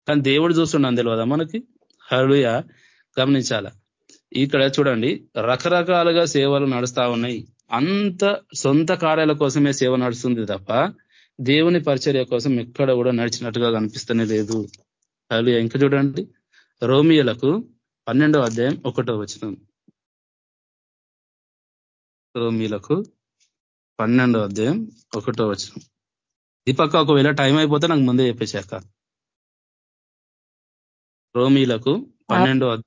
కానీ దేవుడు చూస్తున్నాను తెలియదా మనకి? హలుయ గమనించాలా. ఇక్కడ చూడండి రకరకాలుగా సేవలు నడుస్తా ఉన్నాయి. అంత సొంత కార్యాల కోసమే సేవ నడుస్తుంది తప్ప దేవుని పరిచర్య కోసం ఎక్కడ కూడా నడిచినట్టుగా కనిపిస్తూనే లేదు. అలా ఇంకా చూడండి రోమియలకు పన్నెండో అధ్యాయం ఒకటో వచనం. రోమిలకు పన్నెండో అధ్యాయం ఒకటో వచనం. ఈ పక్క ఒకవేళ టైం అయిపోతే నాకు ముందే చెప్పేశాక. రోమీలకు పన్నెండో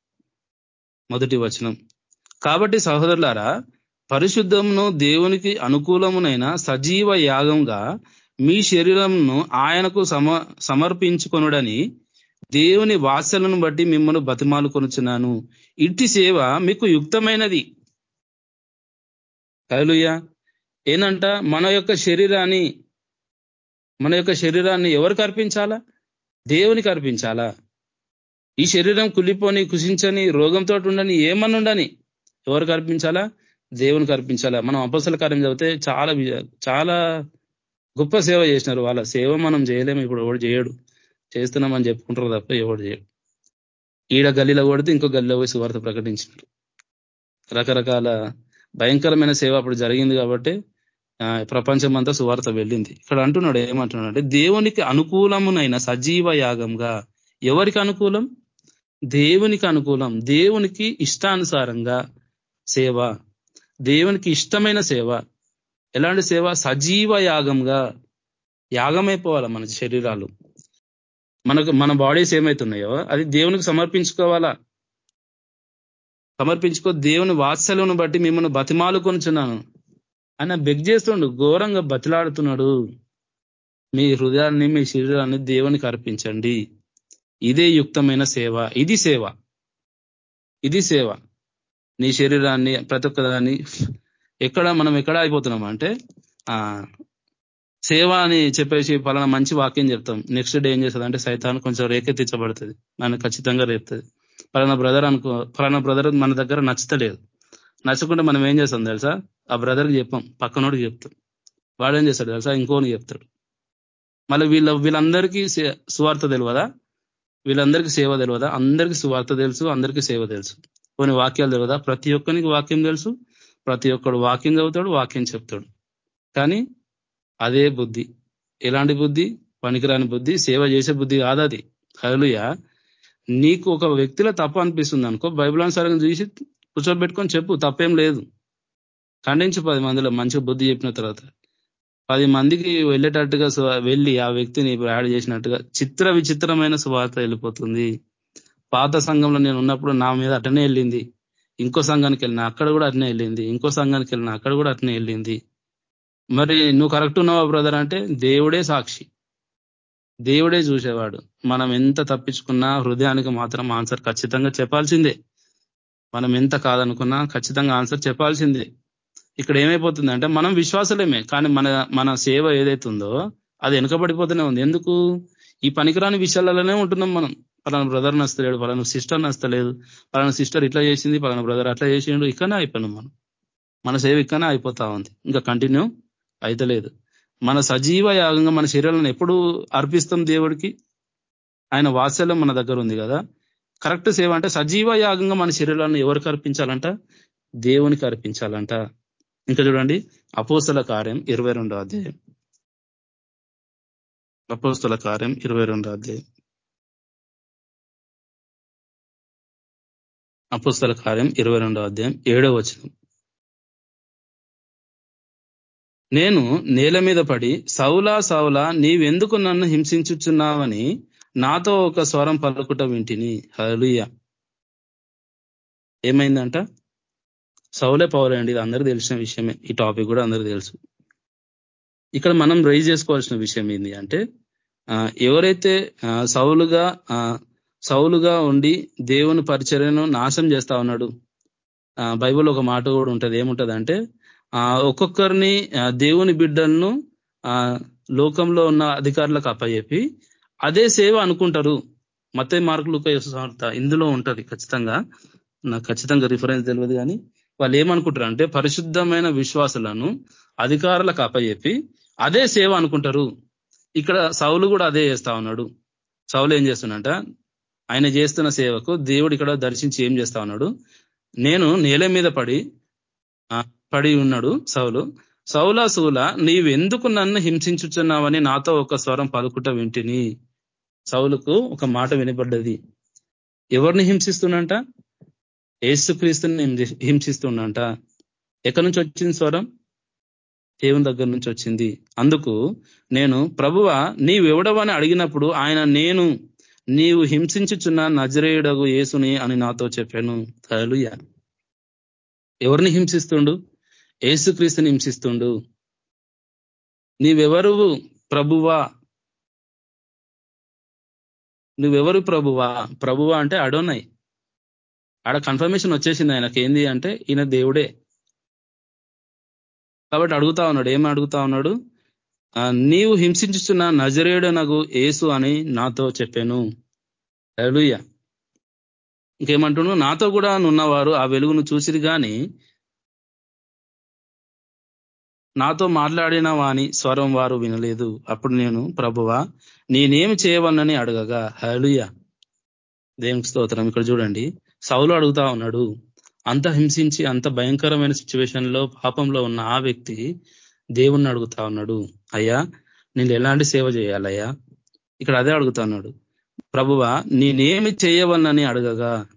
మొదటి వచనం. కాబట్టి సహోదరులారా పరిశుద్ధమును దేవునికి అనుకూలమునైన సజీవ యాగంగా మీ శరీరంను ఆయనకు సమ సమర్పించుకొనుడని దేవుని వాసలను బట్టి మిమ్మల్ని బతిమాలు కొనుచున్నాను ఇట్టి సేవ మీకు యుక్తమైనది. కలుయ ఏనంట మన యొక్క శరీరాన్ని మన యొక్క శరీరాన్ని ఎవరికి అర్పించాలా? దేవునికి అర్పించాలా? ఈ శరీరం కులిపోని కుషించని రోగంతో ఉండని ఏమన్నా ఉండని ఎవరికి అర్పించాలా? దేవునికి అర్పించాలా? మనం అపసల కార్యం చదివితే చాలా చాలా గొప్ప సేవ చేసినారు. వాళ్ళ సేవ మనం చేయలేము. ఇప్పుడు ఎవడు చేయడు. చేస్తున్నామని చెప్పుకుంటారు తప్ప ఎవడు చేయడు. ఈడ గల్లీలో కొడితే ఇంకో గల్లీలో పోయి సువార్త ప్రకటించినారు. రకరకాల భయంకరమైన సేవ అప్పుడు జరిగింది కాబట్టి ప్రపంచం అంతా సువార్త వెళ్ళింది. ఇక్కడ అంటున్నాడు ఏమంటున్నాడు అంటే దేవునికి అనుకూలమునైన సజీవ యాగంగా ఎవరికి అనుకూలం? దేవునికి అనుకూలం దేవునికి ఇష్టానుసారంగా సేవ దేవునికి ఇష్టమైన సేవ. ఎలాంటి సేవ? సజీవ యాగంగా యాగమైపోవాలా మన శరీరాలు? మనకు మన బాడీస్ ఏమైతున్నాయో అది దేవునికి సమర్పించుకోవాలా? సమర్పించుకో దేవుని వాత్సలను బట్టి మిమ్మల్ని బతిమాలు కొనుచున్నాను ఆయన బెగ్ చేస్తుండు ఘోరంగా బతిలాడుతున్నాడు. మీ హృదయాన్ని మీ శరీరాన్ని దేవునికి అర్పించండి. ఇదే యుక్తమైన సేవ ఇది సేవ. ఇది సేవ. నీ శరీరాన్ని ప్రతి ఒక్కదాన్ని ఎక్కడ మనం ఎక్కడ అయిపోతున్నాం అంటే ఆ సేవ అని చెప్పేసి పలానా మంచి వాక్యం చెప్తాం. నెక్స్ట్ డే ఏం చేస్తుంది అంటే సైతాన్ని కొంచెం రేకెత్తించబడుతుంది. నన్ను ఖచ్చితంగా రేపుతుంది. పలానా బ్రదర్ అనుకో పలానా బ్రదర్ మన దగ్గర నచ్చతలేదు. నచ్చకుండా మనం ఏం చేస్తాం తెలుసా? ఆ బ్రదర్కి చెప్పాం పక్కనోడికి చెప్తాం. వాడు ఏం చేస్తాడు తెలుసా? ఇంకోని చెప్తాడు. మళ్ళీ వీళ్ళ వీళ్ళందరికీ సువార్త తెలియదా వీళ్ళందరికీ సేవ తెలియదా అందరికీ సువార్త తెలుసు అందరికీ సేవ తెలుసు. కొన్ని వాక్యాలు తెలియదా ప్రతి ఒక్కరికి వాక్యం తెలుసు. ప్రతి ఒక్కడు వాక్యం చదువుతాడు వాక్యం చెప్తాడు. కానీ అదే బుద్ధి. ఎలాంటి బుద్ధి? పనికిరాని బుద్ధి సేవ చేసే బుద్ధి కాదు అది. హలుయ నీకు ఒక వ్యక్తిలో తప్పు అనిపిస్తుంది అనుకో బైబుల్ అనుసారంగా చూసి కూర్చోబెట్టుకొని చెప్పు తప్పేం లేదు. ఖండించు పది మందిలో మంచి బుద్ధి చెప్పిన తర్వాత. పది మందికి వెళ్ళేటట్టుగా వెళ్ళి ఆ వ్యక్తిని యాడ్ చేసినట్టుగా చిత్ర విచిత్రమైన సువార్త వెళ్ళిపోతుంది. పాత సంఘంలో నేను ఉన్నప్పుడు నా మీద అటనే వెళ్ళింది. ఇంకో సంఘానికి వెళ్ళిన అక్కడ కూడా అట్నే వెళ్ళింది. ఇంకో సంఘానికి వెళ్ళిన అక్కడ కూడా అట్నే వెళ్ళింది. మరి నువ్వు కరెక్ట్ ఉన్నావా బ్రదర్ అంటే దేవుడే సాక్షి. దేవుడే చూసేవాడు. మనం ఎంత తప్పించుకున్నా హృదయానికి మాత్రం ఆన్సర్ ఖచ్చితంగా చెప్పాల్సిందే. మనం ఎంత కాదనుకున్నా ఖచ్చితంగా ఆన్సర్ చెప్పాల్సిందే. ఇక్కడ ఏమైపోతుందంటే మనం విశ్వాసలేమే కానీ మన మన సేవ ఏదైతే ఉందో అది వెనుకబడిపోతూనే ఉంది. ఎందుకు? ఈ పనికిరాని విషయాలలోనే ఉంటున్నాం మనం. పలానా బ్రదర్ నస్తలేడు పలానా సిస్టర్ నస్తలేదు పలానా సిస్టర్ ఇట్లా చేసింది పలానా బ్రదర్ అట్లా చేసిండు ఇక్కడనే అయిపోయినాం మనం. మన సేవ ఇక్కడనే అయిపోతా ఉంది. ఇంకా కంటిన్యూ అయితలేదు. మన సజీవ యాగంగా మన శరీరాలను ఎప్పుడు అర్పిస్తాం దేవుడికి? ఆయన వాత్సల్యం మన దగ్గర ఉంది కదా. కరెక్ట్ సేవ అంటే సజీవ యాగంగా మన శరీరాలను ఎవరికి అర్పించాలంట? దేవునికి అర్పించాలంట. ఇంకా చూడండి అపోస్తల కార్యం ఇరవై రెండో అధ్యాయం. అపోస్తల కార్యం ఇరవై రెండో అధ్యాయం. అపోస్తల కార్యం ఇరవై రెండో అధ్యాయం ఏడో వచనం. నేను నేల మీద పడి సౌలా సౌలా నీవెందుకు నన్ను హింసించుచున్నావని నాతో ఒక స్వరం పలుకుట వింటిని. హలుయ ఏమైందంట? సౌలే పౌలండి ఇది అందరికీ తెలిసిన విషయమే. ఈ టాపిక్ కూడా అందరికీ తెలుసు. ఇక్కడ మనం రైజ్ చేసుకోవాల్సిన విషయం ఏంది అంటే ఎవరైతే సౌలుగా సౌలుగా ఉండి దేవుని పరిచర్యను నాశం చేస్తా ఉన్నాడు బైబుల్ ఒక మాట కూడా ఉంటుంది. ఏముంటది అంటే ఒక్కొక్కరిని దేవుని బిడ్డలను లోకంలో ఉన్న అధికారులకు అప్పచెప్పి అదే సేవ అనుకుంటారు. మతే మార్కులు ఇందులో ఉంటది ఖచ్చితంగా. నాకు ఖచ్చితంగా రిఫరెన్స్ తెలియదు కానీ వాళ్ళు ఏమనుకుంటారు అంటే పరిశుద్ధమైన విశ్వాసులను అధికారులకు అప్పచెప్పి అదే సేవ అనుకుంటారు. ఇక్కడ సౌలు కూడా అదే చేస్తా ఉన్నాడు. సౌలు ఏం చేస్తున్నట ఆయన చేస్తున్న సేవకు దేవుడు ఇక్కడ దర్శించి ఏం చేస్తా ఉన్నాడు? నేను నేల మీద పడి పడి ఉన్నాడు సౌలు. సౌలా సూల నీవెందుకు నన్ను హింసించుచున్నావని నాతో ఒక స్వరం పలుకుట వింటిని. సౌలుకు ఒక మాట వినబడ్డది. ఎవరిని హింసిస్తున్నంట ఏసుక్రీస్తుని హింసిస్తుండంట. ఎక్కడి నుంచి వచ్చింది స్వరం? దేవుని దగ్గర నుంచి వచ్చింది. అందుకు నేను ప్రభువ నీవెవడవని అడిగినప్పుడు ఆయన నేను నీవు హింసించుచున్న నజరేయుడగు యేసుని అని నాతో చెప్పాను. కలుయ ఎవరిని హింసిస్తుండు? ఏసుక్రీస్తుని హింసిస్తుండు. నీవెవరు ప్రభువా? నువ్వెవరు ప్రభువా? ప్రభువా అంటే అడోనై ఆడ కన్ఫర్మేషన్ వచ్చేసింది ఆయనకి. ఏంది అంటే ఈయన దేవుడే. కాబట్టి అడుగుతా ఉన్నాడు. ఏమి అడుగుతా ఉన్నాడు? నీవు హింసించుతున్న నజరేడు నగు ఏసు అని నాతో చెప్పాను. అలుయ్య ఇంకేమంటున్నావు నాతో కూడా నున్నవారు ఆ వెలుగును చూసిరు కానీ నాతో మాట్లాడిన వాని స్వరం వారు వినలేదు. అప్పుడు నేను ప్రభువా నేనేమి చేయవలనని అడగగా. హలుయ దేవునికి స్తోత్రం. ఇక్కడ చూడండి. సౌలు అడుగుతా ఉన్నాడు అంత హింసించి అంత భయంకరమైన సిచ్యువేషన్లో పాపంలో ఉన్న ఆ వ్యక్తి దేవుణ్ణి అడుగుతా ఉన్నాడు. అయ్యా నేను ఎలాంటి సేవ చేయాలయ్యా? ఇక్కడ అదే అడుగుతా ఉన్నాడు. ప్రభువ నేనేమి చేయవలనని అడగగా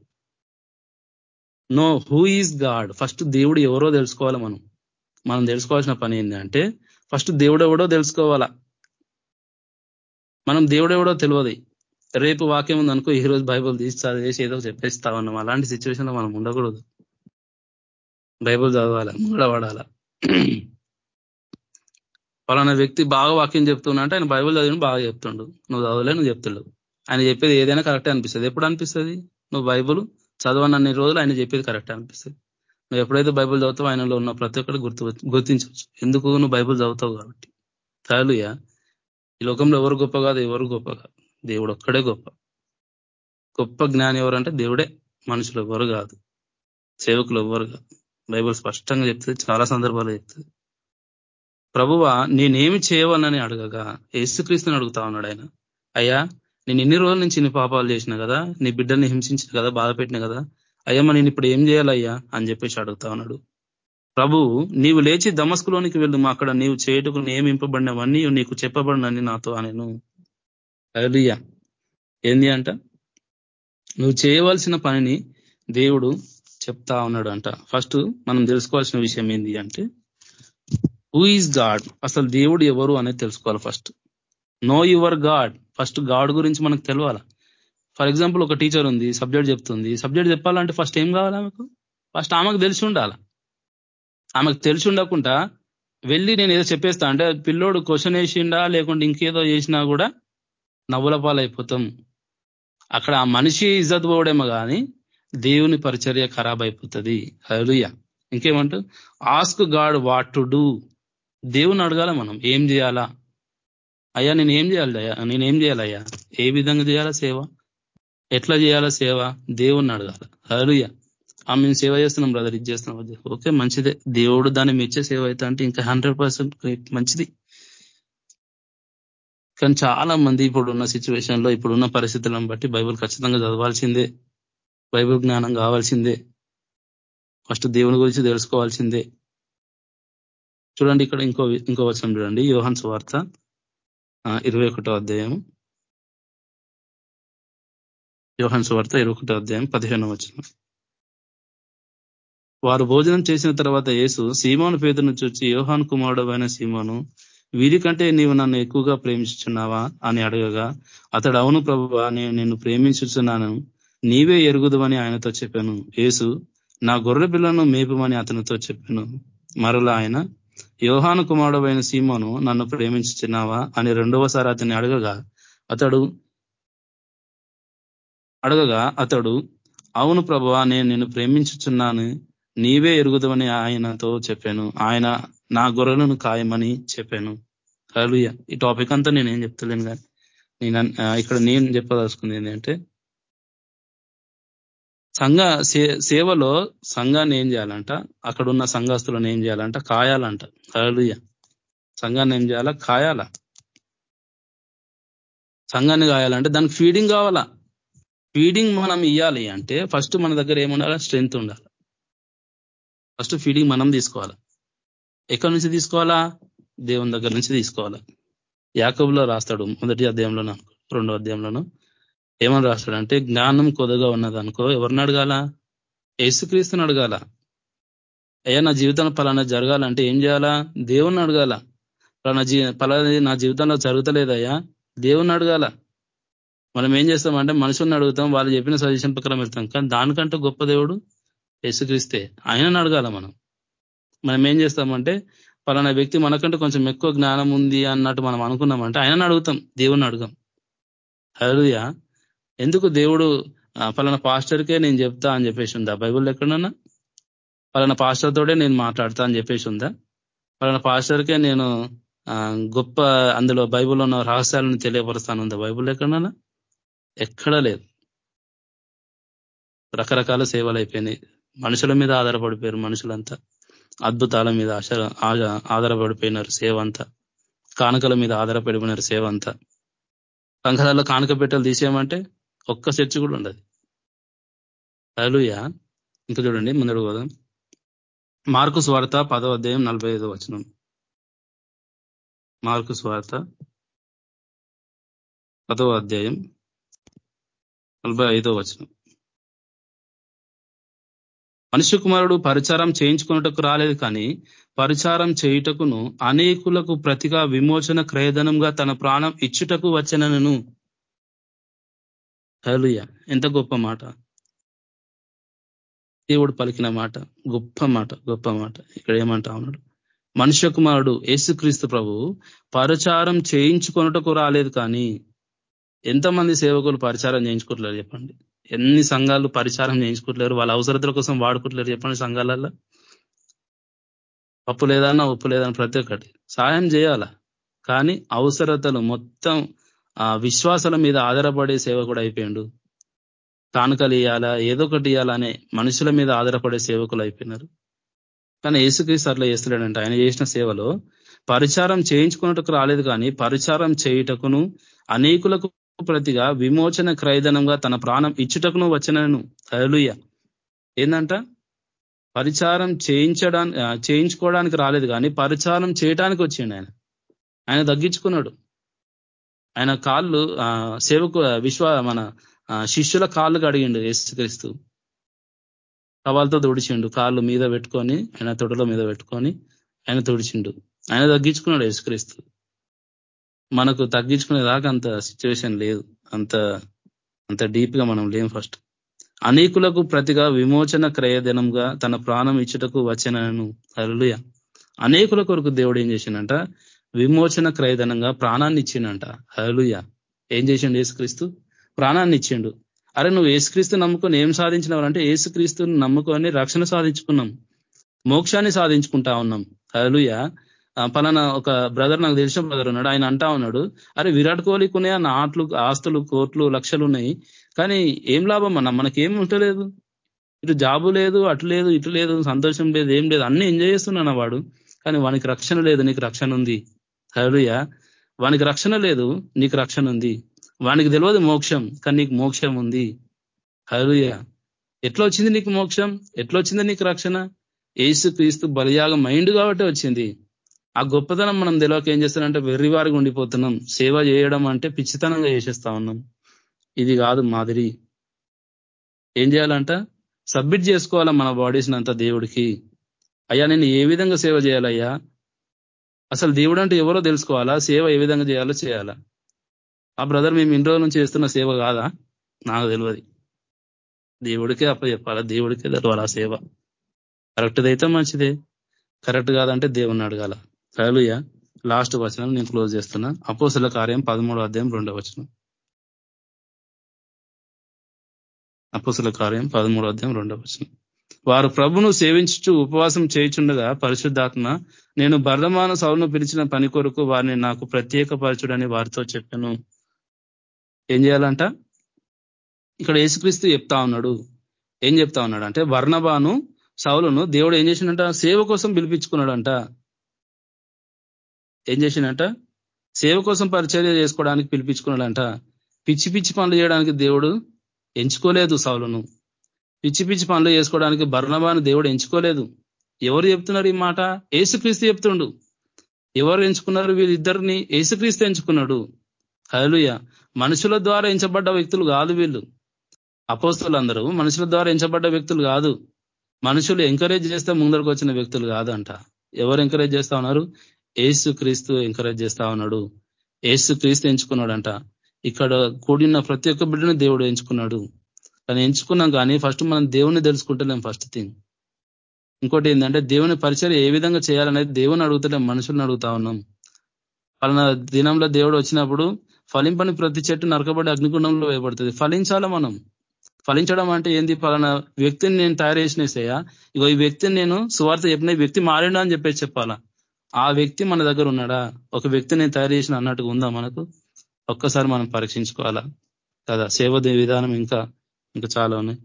know who is God? First దేవుడు ఎవరో తెలుసుకోవాలి మనం. మనం తెలుసుకోవాల్సిన పని ఏంటంటే ఫస్ట్ దేవుడు ఎవడో తెలుసుకోవాలా? మనం దేవుడు ఎవడో తెలియదు. రేపు వాక్యం ఉందనుకో ఈ రోజు బైబుల్ తీసి చదివేసి ఏదో చెప్పేస్తా ఉన్నాం అలాంటి సిచ్యువేషన్లో మనం ఉండకూడదు. బైబుల్ చదవాలా? మూడబడాలా పలానా వ్యక్తి బాగా వాక్యం చెప్తున్నా అంటే ఆయన బైబుల్ చదివిన బాగా చెప్తుండు. నువ్వు చదవలే నువ్వు చెప్తుండవు. ఆయన చెప్పేది ఏదైనా కరెక్టే అనిపిస్తుంది. ఎప్పుడు అనిపిస్తుంది? నువ్వు బైబుల్ చదవనన్ని రోజులు ఆయన చెప్పేది కరెక్టే అనిపిస్తుంది. నువ్వు ఎప్పుడైతే బైబుల్ చదువుతావు ఆయనలో ఉన్న ప్రతి ఒక్కటి గుర్తు గుర్తించవచ్చు. ఎందుకు నువ్వు బైబుల్ చదువుతావు కాబట్టి? చాలుయా ఈ లోకంలో ఎవరు గొప్ప కాదు ఎవరు గొప్ప కాదు. దేవుడు ఒక్కడే గొప్ప. గొప్ప జ్ఞాని ఎవరంటే దేవుడే. మనుషులు ఎవరు కాదు. సేవకులు ఎవరు కాదు. బైబుల్ స్పష్టంగా చెప్తుంది చాలా సందర్భాలు చెప్తుంది. ప్రభువ నేనేమి చేయవనని అడగగా యేసుక్రీస్తుని అడుగుతా ఉన్నాడు ఆయన. అయ్యా నేను ఎన్ని రోజుల నుంచి నీ పాపాలు చేసిన కదా నీ బిడ్డల్ని హింసించిన కదా బాధ పెట్టిన కదా అయ్యమ్మ నేను ఇప్పుడు ఏం చేయాలయ్యా అని చెప్పేసి అడుగుతా ఉన్నాడు. ప్రభు నీవు లేచి దమస్కులోనికి వెళ్ళు అక్కడ నీవు చేయుటకు నియమింపబడినవన్నీ నీకు చెప్పబడినని నాతో అనేను. అలియా ఏంది అంట? నువ్వు చేయవలసిన పనిని దేవుడు చెప్తా ఉన్నాడు అంట ఫస్ట్ మనం తెలుసుకోవాల్సిన విషయం ఏంది అంటే హూ ఈజ్ గాడ్ అసలు దేవుడు ఎవరు అనేది తెలుసుకోవాలి first. Know your God first God గురించి మనకు తెలియాల ఫర్ ఎగ్జాంపుల్ ఒక టీచర్ ఉంది సబ్జెక్ట్ చెప్తుంది. సబ్జెక్ట్ చెప్పాలంటే ఫస్ట్ ఏం కావాలి ఆమెకు? ఫస్ట్ ఆమెకు తెలిసి ఉండాల? ఆమెకు తెలిసి ఉండకుండా వెళ్ళి నేను ఏదో చెప్పేస్తా అంటే పిల్లోడు క్వశ్చన్ వేసిండా లేకుంటే ఇంకేదో చేసినా కూడా నవ్వుల పాలైపోతాం అక్కడ ఆ మనిషి ఇజ్జత్ పోవడేమో కానీ దేవుని పరిచర్య ఖరాబ్ అయిపోతుంది. హలుయ ఇంకేమంటూ ask God what to do దేవుని అడగాల మనం ఏం చేయాలా? అయ్యా నేను ఏం చేయాలి అయ్యా నేనేం చేయాలయ్యా ఏ విధంగా చేయాలా సేవ? ఎట్లా చేయాలా సేవ? దేవుణ్ణి అడగాల. హలుయ ఆ మేము సేవ చేస్తున్నాం బ్రదర్. ఇది చేస్తున్నాం. ఓకే మంచిదే. దేవుడు దాన్ని మెచ్చే సేవ అయితే అంటే ఇంకా హండ్రెడ్ మంచిది. కానీ చాలా మంది ఇప్పుడున్న సిచ్యువేషన్లో ఇప్పుడున్న పరిస్థితులను బట్టి బైబుల్ ఖచ్చితంగా చదవాల్సిందే. బైబుల్ జ్ఞానం కావాల్సిందే. ఫస్ట్ దేవుని గురించి తెలుసుకోవాల్సిందే. చూడండి ఇక్కడ ఇంకో ఇంకో వచనం చూడండి. యోహన్ సువార్త ఇరవై ఒకటో అధ్యాయం యోహన్ సువార్త ఇరవై ఒకటో అధ్యాయం పదిహేనో వచనం. వారు భోజనం చేసిన తర్వాత యేసు సీమాను పేదను చూచి యోహాన్ కుమారుడు అయిన సీమోను వీరికంటే నీవు నన్ను ఎక్కువగా ప్రేమించున్నావా అని అడగగా అతడు అవును ప్రభు నేను నిన్ను ప్రేమించుచున్నాను. నీవే ఎరుగుదవని ఆయనతో చెప్పాను. యేసు నా గొర్రె పిల్లను మేపమని అతనితో చెప్పాను. మరలా ఆయన యోహాను కుమారుడు అయిన నన్ను ప్రేమించుచున్నావా అని రెండవసారి అతన్ని అడగగా అతడు అడగగా అతడు అవును ప్రభు నేను నిన్ను ప్రేమించుచున్నాను. నీవే ఎరుగుదవని ఆయనతో చెప్పాను. ఆయన నా గొర్రెలను ఖాయమని చెప్పాను. హలుయ ఈ టాపిక్ అంతా నేనేం చెప్తలేను కానీ నేను ఇక్కడ నేను చెప్పదలుచుకుంది ఏంటంటే సంఘ సేవలో సంఘాన్ని ఏం చేయాలంట? అక్కడ ఉన్న సంఘస్తులను ఏం చేయాలంట? కాయాలంట. హలుయ సంఘాన్ని ఏం చేయాలా? కాయాల? సంఘాన్ని కాయాలంటే దానికి ఫీడింగ్ కావాలా? ఫీడింగ్ మనం ఇవ్వాలి అంటే ఫస్ట్ మన దగ్గర ఏముండాలా? స్ట్రెంగ్త్ ఉండాలి. ఫస్ట్ ఫీడింగ్ మనం తీసుకోవాలా. ఎక్కడి నుంచి తీసుకోవాలా? దేవుని దగ్గర నుంచి తీసుకోవాలా? యాకబులో రాస్తాడు మొదటి అధ్యాయంలోనూ రెండో అధ్యాయంలోనూ. ఏమని రాస్తాడంటే జ్ఞానం కొదగా ఉన్నదనుకో ఎవరిని అడగాల? యేసుక్రీస్తుని అడగాల. అయ్యా నా జీవితంలో పలానా జరగాలంటే ఏం చేయాలా? దేవుణ్ణి అడగాల. పలానా జీ పలానా నా జీవితంలో జరుగుతలేదయ్యా దేవుణ్ణి అడగాల. మనం ఏం చేస్తామంటే మనుషుల్ని అడుగుతాం వాళ్ళు చెప్పిన సజెషన్ ప్రకారం వెళ్తాం. కానీ దానికంటే గొప్ప దేవుడు యేసుక్రీస్తే. ఆయనను అడగాల మనం. మనం ఏం చేస్తామంటే పలానా వ్యక్తి మనకంటే కొంచెం ఎక్కువ జ్ఞానం ఉంది అన్నట్టు మనం అనుకున్నామంటే ఆయనను అడుగుతాం దేవుణ్ణి అడుగాం హరుయా ఎందుకు దేవుడు పలానా పాస్టర్కే నేను చెప్తా అని చెప్పేసి ఉందా? బైబుల్ ఎక్కడన్నా పలానా పాస్టర్తోనే నేను మాట్లాడతా అని చెప్పేసి ఉందా? పలానా పాస్టర్కే నేను గొప్ప అందులో బైబుల్ ఉన్న రహస్యాలను తెలియపరుస్తాను ఉందా? బైబుల్ ఎక్కడన్నా ఎక్కడా లేదు. రకరకాల సేవలు అయిపోయినాయి. మనుషుల మీద ఆధారపడిపోయారు మనుషులంతా. అద్భుతాల మీద ఆధారపడిపోయినారు సేవ అంతా కానుకల మీద ఆధారపడిపోయినారు సేవ అంతా సంఘాలలో కానుక పెట్టలు తీసేయమంటే ఒక్క చర్చ కూడా ఉండదు. అలుయా ఇంకా చూడండి ముందడు కదా మార్కు స్వార్త పదో అధ్యాయం నలభై ఐదో వచనం. మార్కు స్వార్త పదో అధ్యాయం నలభై ఐదో వచనం. మనుష్య కుమారుడు పరిచారం చేయించుకున్నటకు రాలేదు కానీ పరిచారం చేయుటకును అనేకులకు ప్రతిగా విమోచన క్రయధనంగా తన ప్రాణం ఇచ్చుటకు వచ్చనను. హలుయ ఎంత గొప్ప మాట. దేవుడు పలికిన మాట. గొప్ప మాట గొప్ప మాట. ఇక్కడ ఏమంటా ఉన్నాడు? మనుష్య కుమారుడు యేసుక్రీస్తు ప్రభు పరిచారం చేయించుకొనుటకు రాలేదు కానీ ఎంతమంది సేవకులు పరిచారం చేయించుకోవట్లేదు చెప్పండి. ఎన్ని సంఘాలు పరిచారం చేయించుకోవట్లేరు వాళ్ళ అవసరతల కోసం వాడుకోవట్లేరు చెప్పండి సంఘాలలో పప్పు లేదన్నా ఉప్పు లేదన్నా ప్రతి ఒక్కటి. సాయం చేయాల? కానీ అవసరతలు మొత్తం ఆ విశ్వాసాల మీద ఆధారపడే సేవ కూడా అయిపోయిండు. కానుకలు ఇవ్వాలా ఏదో ఒకటి ఇవ్వాలనే మనుషుల మీద ఆధారపడే సేవకులు అయిపోయినారు. కానీ ఏసుక్రీస్తు అట్లా చేస్తున్నాడంటే ఆయన చేసిన సేవలో పరిచారం చేయించుకున్నట్టుకు రాలేదు కానీ పరిచారం చేయుటకును అనేకులకు ప్రతిగా విమోచన క్రయధనంగా తన ప్రాణం ఇచ్చుటకును వచ్చినను హలుయ ఏంటంట పరిచారం చేయించడానికి చేయించుకోవడానికి రాలేదు కానీ పరిచారం చేయడానికి వచ్చిండు ఆయన. ఆయన తగ్గించుకున్నాడు. ఆయన కాళ్ళు సేవకు విశ్వ మన శిష్యుల కాళ్ళు కడిగిండు యేసుక్రీస్తు. కవాలతో తుడిచిండు. కాళ్ళు మీద పెట్టుకొని ఆయన తొడల మీద పెట్టుకొని ఆయన తుడిచిండు. ఆయన తగ్గించుకున్నాడు యేసుక్రీస్తు. మనకు తగ్గించుకునే దాకా అంత సిచ్యువేషన్ లేదు. అంత అంత డీప్గా మనం లేం ఫస్ట్ అనేకులకు ప్రతిగా విమోచన క్రయదినంగా తన ప్రాణం ఇచ్చుటకు వచ్చినను. హరులుయ అనేకుల కొరకు దేవుడు ఏం చేసిండంట? విమోచన క్రయధనంగా ప్రాణాన్ని ఇచ్చిండంట. హరులుయ ఏం చేసిండు ఏసుక్రీస్తు ప్రాణాన్ని ఇచ్చిండు. అరే నువ్వు ఏసుక్రీస్తు నమ్ముకొని ఏం సాధించినవారంటే ఏసుక్రీస్తుని నమ్ముకొని రక్షణ సాధించుకున్నాం. మోక్షాన్ని సాధించుకుంటా ఉన్నాం. హలుయ పలానా ఒక బ్రదర్ నాకు తెలిసిన బ్రదర్ ఉన్నాడు. ఆయన అంటా ఉన్నాడు అరే విరాట్ కోహ్లీకి ఉన్నాయా నా ఆటలు ఆస్తులు కోట్లు లక్షలు ఉన్నాయి. కానీ ఏం లాభం అన్న? మనకేం ఉండలేదు ఇటు జాబు లేదు అటు లేదు ఇటు లేదు సంతోషం లేదు ఏం లేదు. అన్ని ఎంజాయ్ చేస్తున్నాను వాడు. కానీ వానికి రక్షణ లేదు నీకు రక్షణ ఉంది. హలుయ వానికి రక్షణ లేదు నీకు రక్షణ ఉంది. వానికి తెలియదు మోక్షం కానీ నీకు మోక్షం ఉంది. హలుయ ఎట్లా వచ్చింది నీకు మోక్షం? ఎట్లా వచ్చింది నీకు రక్షణ? ఏసు క్రీస్తు బలియాగ మైండ్ కాబట్టి వచ్చింది. ఆ గొప్పతనం మనం తెలియక ఏం చేస్తానంటే వెర్రివారిగా ఉండిపోతున్నాం. సేవ చేయడం అంటే పిచ్చితనంగా చేసేస్తా ఉన్నాం. ఇది కాదు మాదిరి. ఏం చేయాలంట? సబ్మిట్ చేసుకోవాలా మన బాడీస్ని అంతా దేవుడికి? అయ్యా నేను ఏ విధంగా సేవ చేయాలయ్యా? అసలు దేవుడు అంటే ఎవరో తెలుసుకోవాలా? సేవ ఏ విధంగా చేయాలో చేయాలా? ఆ బ్రదర్ మేము ఇన్ని రోజుల నుంచి చేస్తున్న సేవ కాదా? నాకు తెలియదు దేవుడికే అప్ప చెప్పాలా దేవుడికే తెలవాలా సేవ? కరెక్ట్ది అయితే మంచిదే. కరెక్ట్ కాదంటే దేవుణ్ణి అడగాల. హలోయ లాస్ట్ వచనం నేను క్లోజ్ చేస్తున్నా. అపోసల కార్యం పదమూడో అధ్యాయం రెండో వచనం. అపోసల కార్యం పదమూడో అధ్యాయం రెండో వచనం. వారు ప్రభును సేవించుచు ఉపవాసం చేయుచుండగా పరిశుద్ధాత్మ నేను బర్ధమాన సౌలను పిలిచిన పని కొరకు వారిని నాకు ప్రత్యేక పరచుడని వారితో చెప్పాను. ఏం చేయాలంట? ఇక్కడ యేసుక్రీస్తు చెప్తా ఉన్నాడు. ఏం చెప్తా ఉన్నాడు అంటే వర్ణబాను సౌలను దేవుడు ఏం చేసిండంట? సేవ కోసం పిలిపించుకున్నాడంట. ఏం చేసిండంట? సేవ కోసం పరిచర్య చేసుకోవడానికి పిలిపించుకున్నాడంట. పిచ్చి పిచ్చి పనులు చేయడానికి దేవుడు ఎంచుకోలేదు సౌలును. పిచ్చి పిచ్చి పనులు చేసుకోవడానికి బర్ణబాను దేవుడు ఎంచుకోలేదు. ఎవరు చెప్తున్నారు ఈ మాట? ఏసుక్రీస్తు చెప్తుండు. ఎవరు ఎంచుకున్నారు? వీళ్ళిద్దరిని ఏసుక్రీస్తు ఎంచుకున్నాడు. హలుయ మనుషుల ద్వారా ఎంచబడ్డ వ్యక్తులు కాదు వీళ్ళు. అపోస్తులందరూ మనుషుల ద్వారా ఎంచబడ్డ వ్యక్తులు కాదు. మనుషులు ఎంకరేజ్ చేస్తే ముందరకు వచ్చిన వ్యక్తులు కాదంట. ఎవరు ఎంకరేజ్ చేస్తా ఉన్నారు? ఏసు క్రీస్తు ఎంకరేజ్ చేస్తా ఉన్నాడు. ఏసు క్రీస్తు ఎంచుకున్నాడంట. ఇక్కడ కూడిన ప్రతి ఒక్క బిడ్డను దేవుడు ఎంచుకున్నాడు. కానీ ఎంచుకున్నాం కానీ ఫస్ట్ మనం దేవుని తెలుసుకుంటలేం ఫస్ట్ థింగ్. ఇంకోటి ఏంటంటే దేవుని పరిచయం ఏ విధంగా చేయాలనేది దేవుని అడుగుతలేం మనుషులను అడుగుతా ఉన్నాం. పలానా దినంలో దేవుడు వచ్చినప్పుడు ఫలింపని ప్రతి చెట్టు నరకబడి అగ్నిగుండంలో వేయబడుతుంది. ఫలించాలా మనం. ఫలించడం అంటే ఏంది? పలానా వ్యక్తిని నేను తయారు చేసినేసేయా ఇగో ఈ వ్యక్తిని నేను సువార్త చెప్పిన వ్యక్తి మారిండా అని చెప్పేసి చెప్పాలా? ఆ వ్యక్తి మన దగ్గర ఉన్నాడా? ఒక వ్యక్తి నేను తయారు చేసిన అన్నట్టుగా ఉందా మనకు? ఒక్కసారి మనం పరీక్షించుకోవాలా? కదా సేవ విధానం ఇంకా ఇంకా చాలా ఉన్నాయి.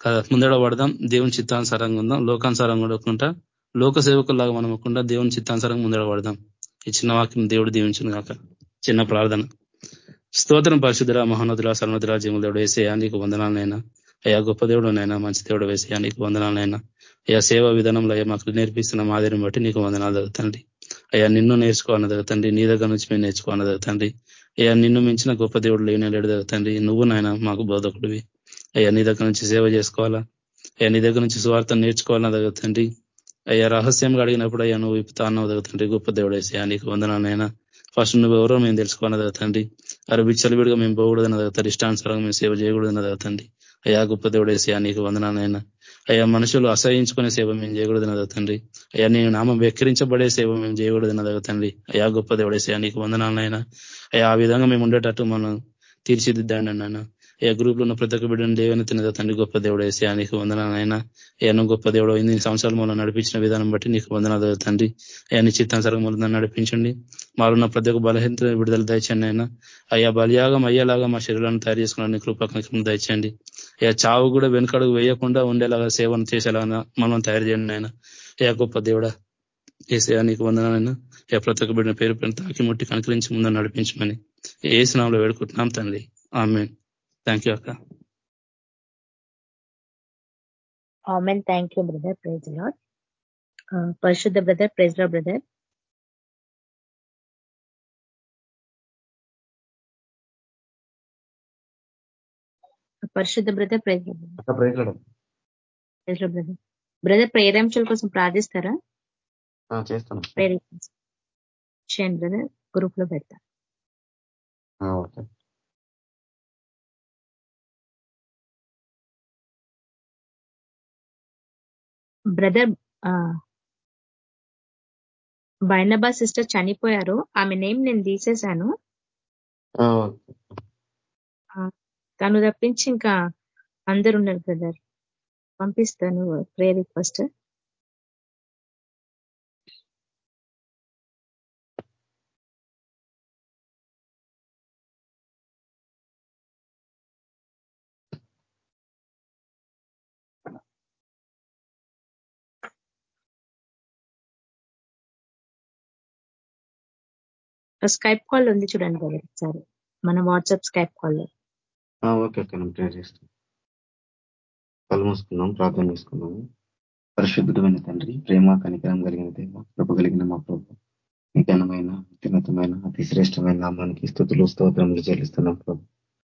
కదా ముందడ పడదాం. దేవుని చిత్తానుసారంగా ఉందాం. లోకానుసారంగా ఉండకుండా లోక సేవకుల్లాగా మనం ఒకుండా దేవుని చిత్తానుసారంగా ముందడ పడదాం. ఈ చిన్న వాక్యం దేవుడు దీవించును కాక చిన్న ప్రార్థన. స్తోత్రం పరిశుద్ధుల మహోన్నతుల సర్వతుల జీవుల వేసేయా నీకు వందనాలనైనా అయ్యా గొప్ప దేవుడు నైనా మంచి దేవుడు వేసేయా నీకు వందనాలనైనా అయ్యా సేవా విధానంలో అయ్యా మాకు నేర్పిస్తున్న మాదిరిని బట్టి నీకు వందనాలు తండ్రి. అయ్యా నిన్ను నేర్చుకోవాలని జరుగుతండి నీ దగ్గర నుంచి మేము నేర్చుకోవాలని తండ్రి. అయ్యా నిన్ను మించిన గొప్ప దేవుడు లేని లేడు జరుగుతండి నువ్వు నాయన మాకు బోధకుడివి. అయ్యా నీ దగ్గర నుంచి సేవ చేసుకోవాలా? అయ్యా నీ దగ్గర నుంచి స్వార్థం నేర్చుకోవాలని జరుగుతండి అయ్యా రహస్యంగా అడిగినప్పుడు అయ్యా నువ్వు ఇప్పుతా అన్నావు జరుగుతండి గొప్ప దేవుడు వేసేయా నీకు వందనాలైనా ఫస్ట్ నువ్వు ఎవరో మేము తెలుసుకోవాలని జరుగుతండి అరే విచ్చలవిడిగా మేము పోకూడదని జరుగుతారు ఇష్టానుసారంగా మేము సేవ చేయకూడదని జరుగుతండి అయ్యా గొప్ప దేవుడేసయా నీకు వందనాలైనా అయ్యా మనుషులు అసహించుకునే సేవ మేము చేయకూడదని తండ్రి. అయ్యా నేను నామం వెక్కిరించబడే సేవ మేము చేయకూడదని తండ్రి. అయ్యా గొప్ప దేవుడేసయా నీకు వందనాలనైనా అయ్యా ఆ విధంగా మేము ఉండేటట్టు మనం తీర్చిదిద్దాండి అన్న ఏ గ్రూప్లో ఉన్న ప్రతి ఒక్క బిడ్డను దేవుని తినదా తండ్రి గొప్ప దేవుడు వేసి నీకు వందనాలైనా ఏమో గొప్ప దేవుడు ఇన్ని సంవత్సరాల మనం నడిపించిన విధానం బట్టి నీకు వందనాలు తండ్రి. అయ్యా చిత్తాంతరం మూలం నడిపించండి. మారున్న ప్రతి ఒక్క బలహీనత విడుదల దయచండి అయినా అయ్యా బలియాగం అయ్యేలాగా మా శరీరాన్ని తయారు చేసుకున్నాను కృపకం దయచండి అయ్యా చావు కూడా వెనుకడుగు వేయకుండా ఉండేలాగా సేవను చేసేలాగా మనం తయారు చేయండి ఆయన అయ్యా గొప్ప దేవుడా ఏసయా నీకు వందనాలైనా ఏ ప్రతి ఒక్క బిడ్డ పేరు పైన తాకి ముట్టి కనుకరించి ముందు నడిపించమని ఏ స్నామంలో వేడుకుంటున్నాం తండ్రి. ఆమె థ్యాంక్ యూ అక్క. Amen thank you brother praise lord పరిశుద్ధ బ్రదర్ ప్రైజ్ లా బ్రదర్ పరిశుద్ధ బ్రదర్ ప్రైజ్ బ్రదర్ బ్రదర్ ప్రేరాంశాల కోసం ప్రార్థిస్తారా? చేస్తాను. చేయండి బ్రదర్ గ్రూప్లో పెడతా. ఓకే. బ్రదర్ బైనబా సిస్టర్ చనిపోయారు. ఆమె నేమ్ నేను తీసేశాను. తను తప్పించి ఇంకా అందరు ఉన్నారు బ్రదర్. పంపిస్తాను ప్రే రిక్వెస్ట్. స్కైప్ కాల్ ఉంది చూడండి బ్రదర్ ఒకసారి. మన WhatsApp Skype call okay okay నేను ప్రేర్ చేస్తాను కళ్ళు మూసుకున్నాం ప్రార్థన చేసుకున్నాము పరిశుద్ధుడమైన తండ్రి ప్రేమ కనికరం కలిగిన దేవ కృప కలిగిన మా ప్రభు. మీ ఘనమైన అత్యున్నతమైన అతి శ్రేష్టమైన నామానికి స్థుతులు స్తోత్రములు చెల్లిస్తున్నాం ప్రభు.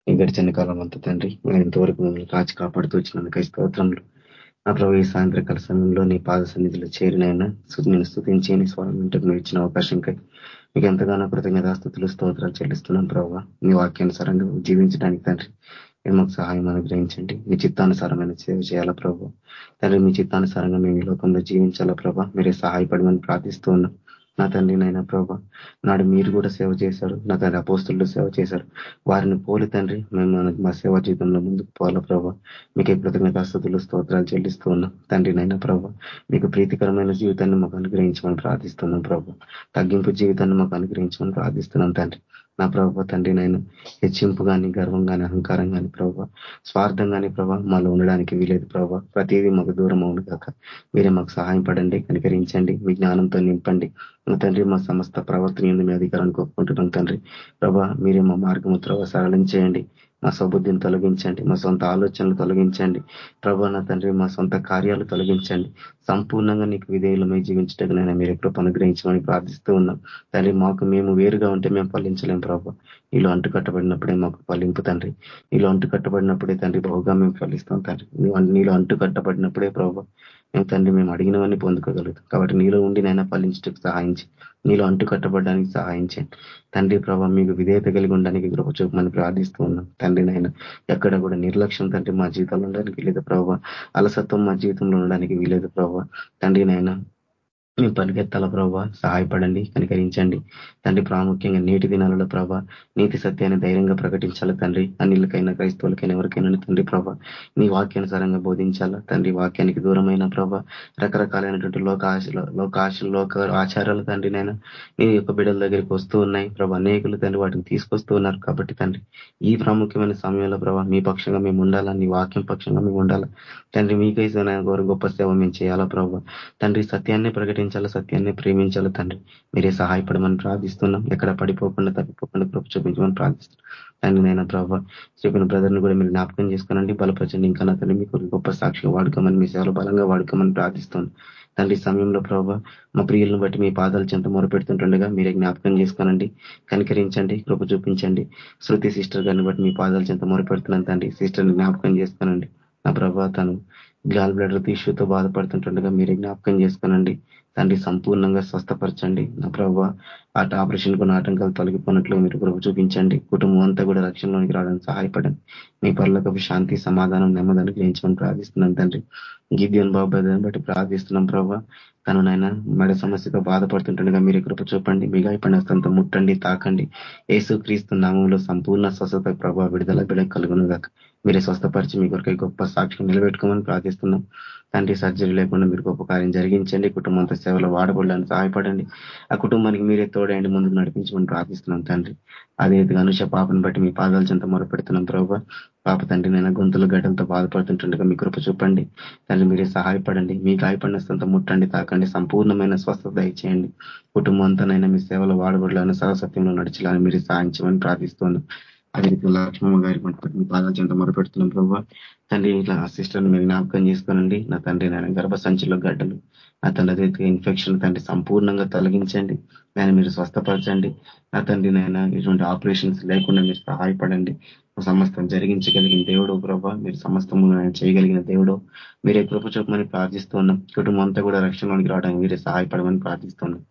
ఈ గడిచిన కాలం అంతా తండ్రి మేము ఇంతవరకు మిమ్మల్ని కాచి కాపాడుతూ వచ్చినందుకై స్తోత్రములు. నా ప్రభు ఈ సాయంత్రకాల సమయంలో నీ పాద సన్నిధిలో చేరినైనా నేను స్థుతించి నీ స్వరం ఇంటకు ఇచ్చిన అవకాశంకై మీకు ఎంతగానో కృతజ్ఞతాస్థుతులు స్తోత్రాలు చెల్లిస్తున్నాం ప్రభావ. మీ వాక్యానుసారంగా జీవించడానికి తండ్రి మీరు మాకు సహాయం అనుగ్రహించండి. మీ చిత్తానుసారమైన సేవ చేయాలా ప్రభావ? తండ్రి మీ చిత్తానుసారంగా మేము ఈ లోకంలో జీవించాలా ప్రభా మీరే సహాయపడమని ప్రార్థిస్తూ ఉన్నాం. నా తండ్రి నైనా ప్రభా నాడు మీరు కూడా సేవ చేశారు నా తండ్రి అపోస్తులు సేవ చేశారు. వారిని పోలి తండ్రి మేము మా సేవా జీవితంలో ముందుకు పోవాలా ప్రభా. మీకే కృతజ్ఞతాస్థుతులు స్తోత్రాలు చెల్లిస్తూ ఉన్నాం. తండ్రి నైనా ప్రభా మీకు ప్రీతికరమైన జీవితాన్ని మాకు అనుగ్రహించమని ప్రార్థిస్తున్నాం ప్రభా. తగ్గింపు జీవితాన్ని మాకు అనుగ్రహించమని ప్రార్థిస్తున్నాం తండ్రి. నా ప్రభావ తండ్రి నేను హెచ్చింపు కానీ గర్వం కానీ అహంకారం కానీ ప్రభావ స్వార్థం కానీ ప్రభావ మాలో ఉండడానికి వీలేదు ప్రభావ. ప్రతిదీ మాకు దూరం అవును కాక మీరే మాకు సహాయం పడండి కనికరించండి మీ జ్ఞానంతో నింపండి. తండ్రి మా సమస్త ప్రవర్తన మీ అధికారాన్ని ఒప్పుకుంటున్నాం తండ్రి. ప్రభా మీరే మా మార్గము త్రవ సరళం చేయండి. మా సబుద్ధిని తొలగించండి. మా సొంత ఆలోచనలు తొలగించండి. ప్రభా నా తండ్రి మా సొంత కార్యాలు తొలగించండి. సంపూర్ణంగా నీకు విధేయులమై జీవించటకునైనా మీరు ఎప్పుడు అనుగ్రహించమని ప్రార్థిస్తూ ఉన్నాం. తండ్రి మాకు మేము వేరుగా ఉంటే మేము ఫలించలేం ప్రభా. నీలో అంటు కట్టబడినప్పుడే మాకు ఫలింపు తండ్రి. నీలో అంటు కట్టబడినప్పుడే తండ్రి బహుగా మేము ఫలిస్తాం తండ్రి. నీలో అంటు కట్టబడినప్పుడే ప్రభా మేము తండ్రి మేము అడిగినవన్నీ పొందుకోగలుగుతాం. కాబట్టి నీలో ఉండి నైనా ఫలించడానికి సహాయించి. నీలో అంటు కట్టబడడానికి సహాయించండి తండ్రి ప్రభావ మీకు విధేయత కలిగి ఉండడానికి గృహ చూపమని ప్రార్థిస్తూ ఉన్నాం. తండ్రి నాయన ఎక్కడ కూడా నిర్లక్ష్యం తండ్రి మా జీవితంలో ఉండడానికి లేదు ప్రభావ అలసత్వం మా జీవితంలో ఉండడానికి వీలేదు ప్రభావ తండ్రి నాయన మీ పరిగెత్తాల ప్రభావ సహాయపడండి కనికరించండి. తండ్రి ప్రాముఖ్యంగా నేటి దినాలలో ప్రభా నీతి సత్యాన్ని ధైర్యంగా ప్రకటించాలి తండ్రి? అన్నిలకైనా క్రైస్తవులకైనా ఎవరికైనా తండ్రి ప్రభా నీ వాక్యానుసారంగా బోధించాలా తండ్రి? వాక్యానికి దూరమైన ప్రభా రకరకాలైనటువంటి లోక ఆశలు లోక ఆశలు లోక ఆచారాలు తండ్రి నేను నీ యొక్క బిడ్డల దగ్గరికి వస్తూ ఉన్నాయి. ప్రభా అనేకులు తండ్రి వాటిని తీసుకొస్తూ ఉన్నారు కాబట్టి తండ్రి ఈ ప్రాముఖ్యమైన సమయంలో ప్రభా మీ పక్షంగా మేము ఉండాలా? నీ వాక్యం పక్షంగా మేము ఉండాలా? తండ్రి మీకైతే గొప్ప సేవ మేము చేయాలా ప్రభావ తండ్రి సత్యాన్ని ప్రకటించాలి ప్రేమించాలా సత్యాన్ని ప్రేమించాలి తండ్రి? మీరే సహాయపడమని ప్రార్థిస్తున్నాం. ఎక్కడ పడిపోకుండా తప్పిపోకుండా కృప చూపించమని ప్రార్థిస్తున్నాం. తండ్రి నేను ప్రభావ చెప్పిన బ్రదర్ని కూడా మీరు జ్ఞాపకం చేసుకోనండి. బలపరచండి ఇంకా నా తండ్రి మీకు గొప్ప సాక్షిగా వాడుకోమని మీ సేవలు బలంగా వాడుకోమని ప్రార్థిస్తున్నాం. తండ్రి సమయంలో ప్రభావ మా ప్రియులను బట్టి మీ పాదాలు చెంత మొరపెడుతుంటుండగా మీరే జ్ఞాపకం చేసుకోనండి. కనికరించండి కృప చూపించండి. శృతి సిస్టర్ గారిని బట్టి మీ పాదాలు చెంత మొరపెడుతున్నాను తండ్రి. సిస్టర్ని జ్ఞాపకం చేసుకోనండి. నా ప్రభావ తను గాల్ బ్లడర్ ఇష్యూతో బాధపడుతుంటుండగా మీరే జ్ఞాపకం చేసుకోనండి. తండ్రి సంపూర్ణంగా స్వస్థపరచండి. నా ప్రభావ అటు ఆపరేషన్ కొన్ని ఆటంకాలు తొలగిపోయినట్లు మీరు ప్రభు చూపించండి. కుటుంబం అంతా కూడా రక్షణలోనికి రావడానికి సహాయపడండి. మీ పనులకు శాంతి సమాధానం నెమ్మదాన్ని గ్రహించమని ప్రార్థిస్తున్నాం తండ్రి. గిద్యోన్ బాబు బట్టి ప్రార్థిస్తున్నాం ప్రభావ తను నాయన మెడ సమస్యతో బాధపడుతుంటుండగా మీరు కృప చూపండి. మీ గాయపడినంత ముట్టండి తాకండి. ఏసు క్రీస్తు నామంలో సంపూర్ణ స్వస్థత ప్రభావ విడుదల బిడ కలుగునుగాక. మీరే స్వస్థపరిచి మీ కొరకై గొప్ప సాక్షి నిలబెట్టుకోమని ప్రార్థిస్తున్నాం. తండ్రి సర్జరీ లేకుండా మీరు గొప్ప కార్యం జరిగించండి. కుటుంబంతో సేవలో వాడబడడానికి సహాయపడండి. ఆ కుటుంబానికి మీరే తోడండి ముందుకు నడిపించమని ప్రార్థిస్తున్నాం తండ్రి. అదే అనుష పాపను బట్టి మీ పాదాల చెంత మొరపెడుతున్నాం ప్రభావ పాప తండ్రి నేను గొంతులు గడ్డలతో బాధపడుతుంటుండగా మీ కృప చూపండి. తండ్రి మీరే సహాయపడండి. మీ గాయపడిన ముట్టండి తాకండి. సంపూర్ణమైన స్వస్థత దయచేయండి. కుటుంబం అంతానైనా మీ సేవలో వాడబడాలని సరసత్యంలో నడిచాలని మీరు సాధించమని ప్రార్థిస్తున్నాం. అదే రీతిలో లక్ష్మమ్మ గారి మీ పాదాల చెంత మొరపెడుతున్నాం ప్రభావ తండ్రి ఇట్లా ఆ సిస్టర్ని మీరు జ్ఞాపకం చేసుకోనండి. నా తండ్రి నాయన గర్భ సంచిలో గడ్డలు నా తండ్రి రీతిగా ఇన్ఫెక్షన్ తండ్రి సంపూర్ణంగా తొలగించండి. నేను మీరు స్వస్థపరచండి. నా తండ్రి నాయన ఇటువంటి ఆపరేషన్స్ లేకుండా మీరు సహాయపడండి. సమస్తం జరిగించగలిగిన దేవుడు ప్రభా. మీరు సమస్తము చేయగలిగిన దేవుడు. మీరే కృప చూపమని ప్రార్థిస్తున్నాం కుటుంబం అంతా కూడా రక్షణలోనికి రావడానికి మీరే సహాయపడమని ప్రార్థిస్తున్నాం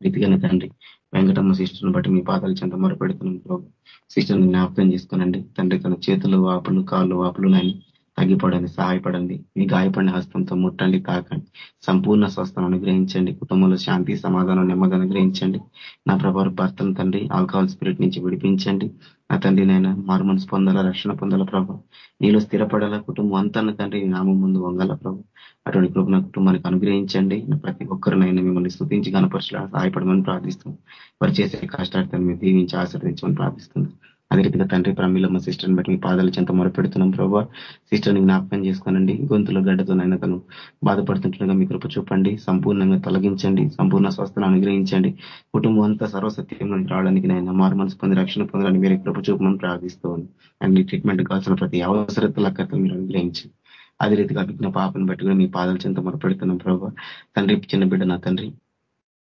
రీతిగానే తండ్రి వెంకటమ్మ సిస్టర్ని బట్టి మీ పాదాలు చెంత మొరపెడుతున్నాం ప్రభు. సిస్టర్ని జ్ఞాపకం చేసుకోనండి. తండ్రి తన చేతులు వాపులు కాళ్ళు వాపులు నాయని తగ్గిపోవడానికి సహాయపడండి మీ గాయపడిన హస్తంతో ముట్టండి తాకండి. సంపూర్ణ స్వస్థను అనుగ్రహించండి. కుటుంబంలో శాంతి సమాధానం నెమ్మది అనుగ్రహించండి. నా ప్రభావ భర్తను తండ్రి ఆల్కహాల్ స్పిరిట్ నుంచి విడిపించండి. నా తండ్రి నాయన మారు మనసు పొందాల రక్షణ పొందాల ప్రభావ నీలో స్థిరపడాల కుటుంబం అంతా తండ్రి నామం ముందు వంగాల ప్రభు. అటువంటి కృప నా కుటుంబానికి అనుగ్రహించండి. ప్రతి ఒక్కరినైనా మిమ్మల్ని స్థుతించి కనపరచడానికి సహాయపడమని ప్రార్థిస్తాం వారు చేసే కష్టార్థాన్ని మీరు దీవించి ఆశీర్వదించమని ప్రార్థిస్తుంది అదే రీతిగా తండ్రి ప్రమిలమ్మ సిస్టర్ని బట్టి మీ పాదాల చెంత మొరపెడుతున్నాం ప్రభావ సిస్టర్ని జ్ఞాపకం చేసుకోనండి. గొంతుల గడ్డతోనైనా తను బాధపడుతుంటుండగా మీ కృప చూపండి. సంపూర్ణంగా తొలగించండి. సంపూర్ణ స్వస్థను అనుగ్రహించండి. కుటుంబం అంతా సర్వసత్యంలో రావడానికి నాయన మారు మనసు పొంది రక్షణ పొందడానికి మీరు కృప చూపమని ప్రార్థిస్తూ అండ్ ట్రీట్మెంట్ కావాల్సిన ప్రతి అవసరతల కథ మీరు అనుగ్రహించండి అదే రీతిగా అభిజ్ఞ పాపను బట్టి కూడా మీ పాదాల చెంత మొరపెడుతున్నాం ప్రభావ తండ్రి చిన్న బిడ్డ నా తండ్రి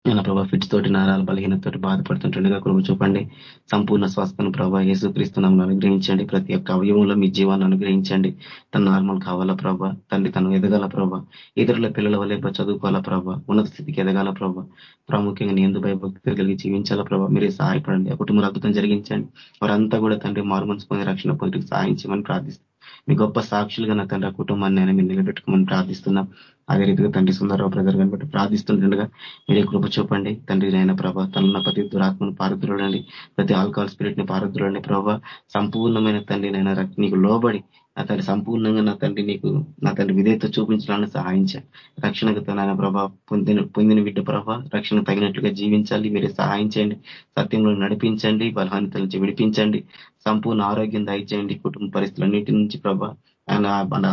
నేను ప్రభా ఫిట్స్ తోటి నరాల బలహీనతోటి బాధపడుతుంటుండగా కృప చూపండి. సంపూర్ణ స్వస్థను ప్రభా యేసుక్రీస్తునామను అనుగ్రహించండి. ప్రతి ఒక్క అవయవంలో మీ జీవాన్ని అనుగ్రహించండి. తన నార్మల్ కావాలా ప్రభా? తండ్రి తను ఎదగాల ప్రభా? ఇతరుల పిల్లల వల్ల చదువుకోవాలా ప్రభా? ఉన్నత స్థితికి ఎదగాల ప్రభా? ప్రాముఖ్యంగా నేను ఎందు భయభక్తి కలిగి జీవించాలా ప్రభా? మీరే సహాయపడండి. ఆ కుటుంబ అద్భుతం జరిగించండి. వారంతా కూడా తండ్రి మారుమనసుకొని రక్షణ పొందికి సాధించమని ప్రార్థిస్తాం మీ గొప్ప సాక్షులుగా నా తండ్రి కుటుంబాన్ని నేను మీరు నిలబెట్టుకోమని ప్రార్థిస్తున్నాం. అదే రీతిగా తండ్రి సుందరరావు బ్రదర్ గారిని బట్టి ప్రార్థిస్తుండగా మీరే కృప చూపండి. తండ్రి నాయన ప్రభా తనున్న ప్రతి దురాత్మను పారద్రులండి. ప్రతి ఆల్కహాల్ స్పిరిట్ని పారద్రులండి ప్రభా. సంపూర్ణమైన తండ్రి నైనా నీకు లోబడి నా తండ్రి సంపూర్ణంగా నా తండ్రి నీకు నా తండ్రి విధేయత చూపించడానికి సహాయించాను రక్షణకు నాయన ప్రభా పొందిన పొందిన బిడ్డ ప్రభా రక్షణ తగినట్లుగా జీవించాలి మీరే సహాయం చేయండి. సత్యంలో నడిపించండి. బలహానితల నుంచి విడిపించండి. సంపూర్ణ ఆరోగ్యం దయచేయండి. కుటుంబ పరిస్థితులన్నిటి నుంచి ప్రభా ఆయన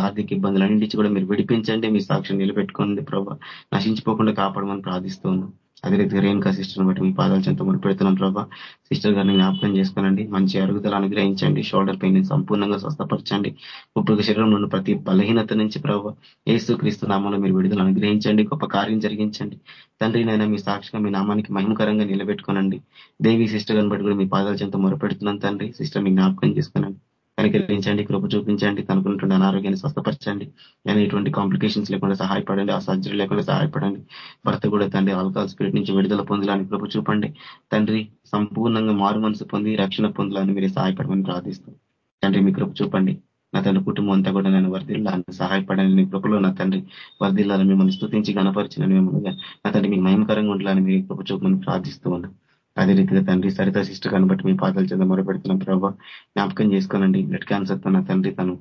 ఆర్థిక ఇబ్బందులన్నింటి కూడా మీరు విడిపించండి. మీ సాక్ష్యం నిలబెట్టుకోండి ప్రభా. నశించిపోకుండా కాపాడమని ప్రార్థిస్తూ ఉన్నాం అదే రీతిగా రేణుకా సిస్టర్ని బట్టి మీ పాదాలు చెంత మనం పెడుతున్నాం ప్రభా. సిస్టర్ గారిని జ్ఞాపకం చేసుకోనండి. మంచి అరుగుదల అనుగ్రహించండి. షోల్డర్ పెయిన్ సంపూర్ణంగా స్వస్థపరచండి. ఇప్పుడు శరీరంలో ఉన్న ప్రతి బలహీనత నుంచి ప్రభావ ఏసు క్రీస్తు నామంలో మీరు విడుదల అనుగ్రహించండి. గొప్ప కార్యం జరిగించండి. తండ్రి నైనా మీ సాక్షిగా మీ నామానికి మహిమకరంగా నిలబెట్టుకోనండి. దేవి సిస్టర్ గారిని బట్టి కూడా మీ పాదాల చెంత మొరపెడుతున్నాం తండ్రి. సిస్టర్ మీ జ్ఞాపకం చేసుకోనండి. కనికరించండి కృప చూపించండి తనకున్నటువంటి అనారోగ్యాన్ని స్వస్థపరచండి. నేను ఎటువంటి కాంప్లికేషన్స్ లేకుండా సహాయపడండి ఆ సర్జరీ లేకుండా సహాయపడండి. భర్త కూడా తండ్రి ఆల్కహాల్ స్పిరిట్ నుంచి విడుదల పొందాలని కృప చూపండి. తండ్రి సంపూర్ణంగా మారు మనసు పొంది రక్షణ పొందాలని మీరు సహాయపడమని ప్రార్థిస్తాం తండ్రి మీ కృప చూపండి. నా తండ్రి కుటుంబం అంతా కూడా నేను వర్ధిల్లాలని సహాయపడాలని మీ కృపలో నా తండ్రి వర్ధిల్లాలని మిమ్మల్ని స్థుతించి గణపరిచిన మిమ్మల్ని నా తండ్రి మీకు మయంకరంగా ఉండాలని మీరు కృప చూపమని ప్రార్థిస్తూ ఉన్నాను అదే రీతిగా తండ్రి సరిత సిస్టర్ కనబట్టి మీ పాదాలు చెంద మొరపెడుతున్నాం ప్రభావ జ్ఞాపకం చేసుకోనండి. బ్లడ్ క్యాన్సర్ తన తండ్రి తను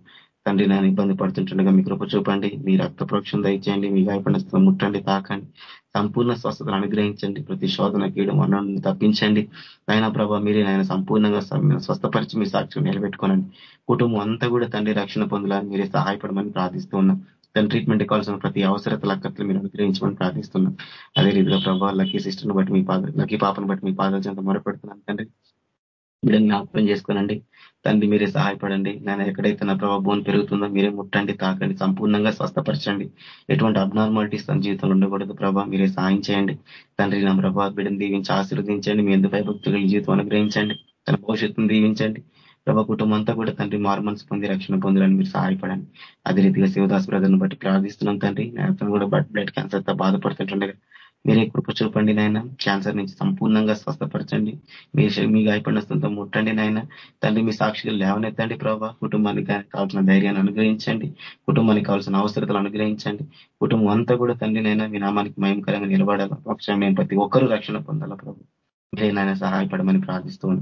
తండ్రి నేను ఇబ్బంది పడుతుంటుండగా మీ కృప చూపండి. మీ రక్త ప్రోక్షణ దయచేయండి. మీ గాయపడిన ముట్టండి తాకండి. సంపూర్ణ స్వస్థతను అనుగ్రహించండి. ప్రతి శోధన కీడు మరణాన్ని తప్పించండి. ఆయన ప్రభావ మీరే ఆయన సంపూర్ణంగా స్వస్థపరిచి మీ సాక్ష్యం నిలబెట్టుకోనండి. కుటుంబం అంతా కూడా తండ్రి రక్షణ పొందాలని మీరే సహాయపడమని ప్రార్థిస్తూ ఉన్నాం. దాని ట్రీట్మెంట్ కావాల్సిన ప్రతి అవసరత లక్కట్లు మీరు అనుగ్రహించమని ప్రార్థిస్తున్నాం. అదే రీతిగా ప్రభావ లక్కీ సిస్టర్ని బట్టి మీ పాద లక్కీ పాపను బట్టి మీ పాదాల చెంత మొరపెడుతున్నాను తండ్రి. బిడ్డని జ్ఞాపకం చేసుకోనండి. తండ్రి మీరే సహాయపడండి. నేను ఎక్కడైతే నా ప్రభావ బోన్ పెరుగుతుందో మీరే ముట్టండి తాకండి సంపూర్ణంగా స్వస్థపరచండి. ఎటువంటి అబ్నార్మాలిటీస్ తన జీవితంలో ఉండకూడదు ప్రభావ మీరే సహాయం చేయండి. తండ్రి నా ప్రభావ బిడ్డను దీవించి ఆశీర్వదించండి. మీ ఎందుకు భయభక్తులు జీవితం అనుగ్రహించండి. తన భవిష్యత్తును దీవించండి. ప్రభా కుటుంబం అంతా కూడా తండ్రి మార్మన్స్ పొంది రక్షణ పొందాలని మీరు సహాయపడండి. అదే రీతిగా శివదాస్ బ్రదర్ని బట్టి ప్రార్థిస్తున్నాం తండ్రి. నేను కూడా బ్లడ్ క్యాన్సర్తో బాధపడుతుంటుండగా మీరే కృప చూపండి నాయన. క్యాన్సర్ నుంచి సంపూర్ణంగా స్వస్థపరచండి. మీ మీ గాయపడిన ముట్టండి నాయన. తండ్రి మీ సాక్షిగా లేవనెత్తండి ప్రభావ కుటుంబానికి కావాల్సిన ధైర్యాన్ని అనుగ్రహించండి. కుటుంబానికి కావాల్సిన అవసరతలు అనుగ్రహించండి. కుటుంబం అంతా కూడా తండ్రి నైనా మీ నామానికి మయంకరంగా నిలబడాలా. పక్షం మేము ప్రతి ఒక్కరూ రక్షణ పొందాలా ప్రభు. మీరేనైనా సహాయపడమని ప్రార్థిస్తున్నాం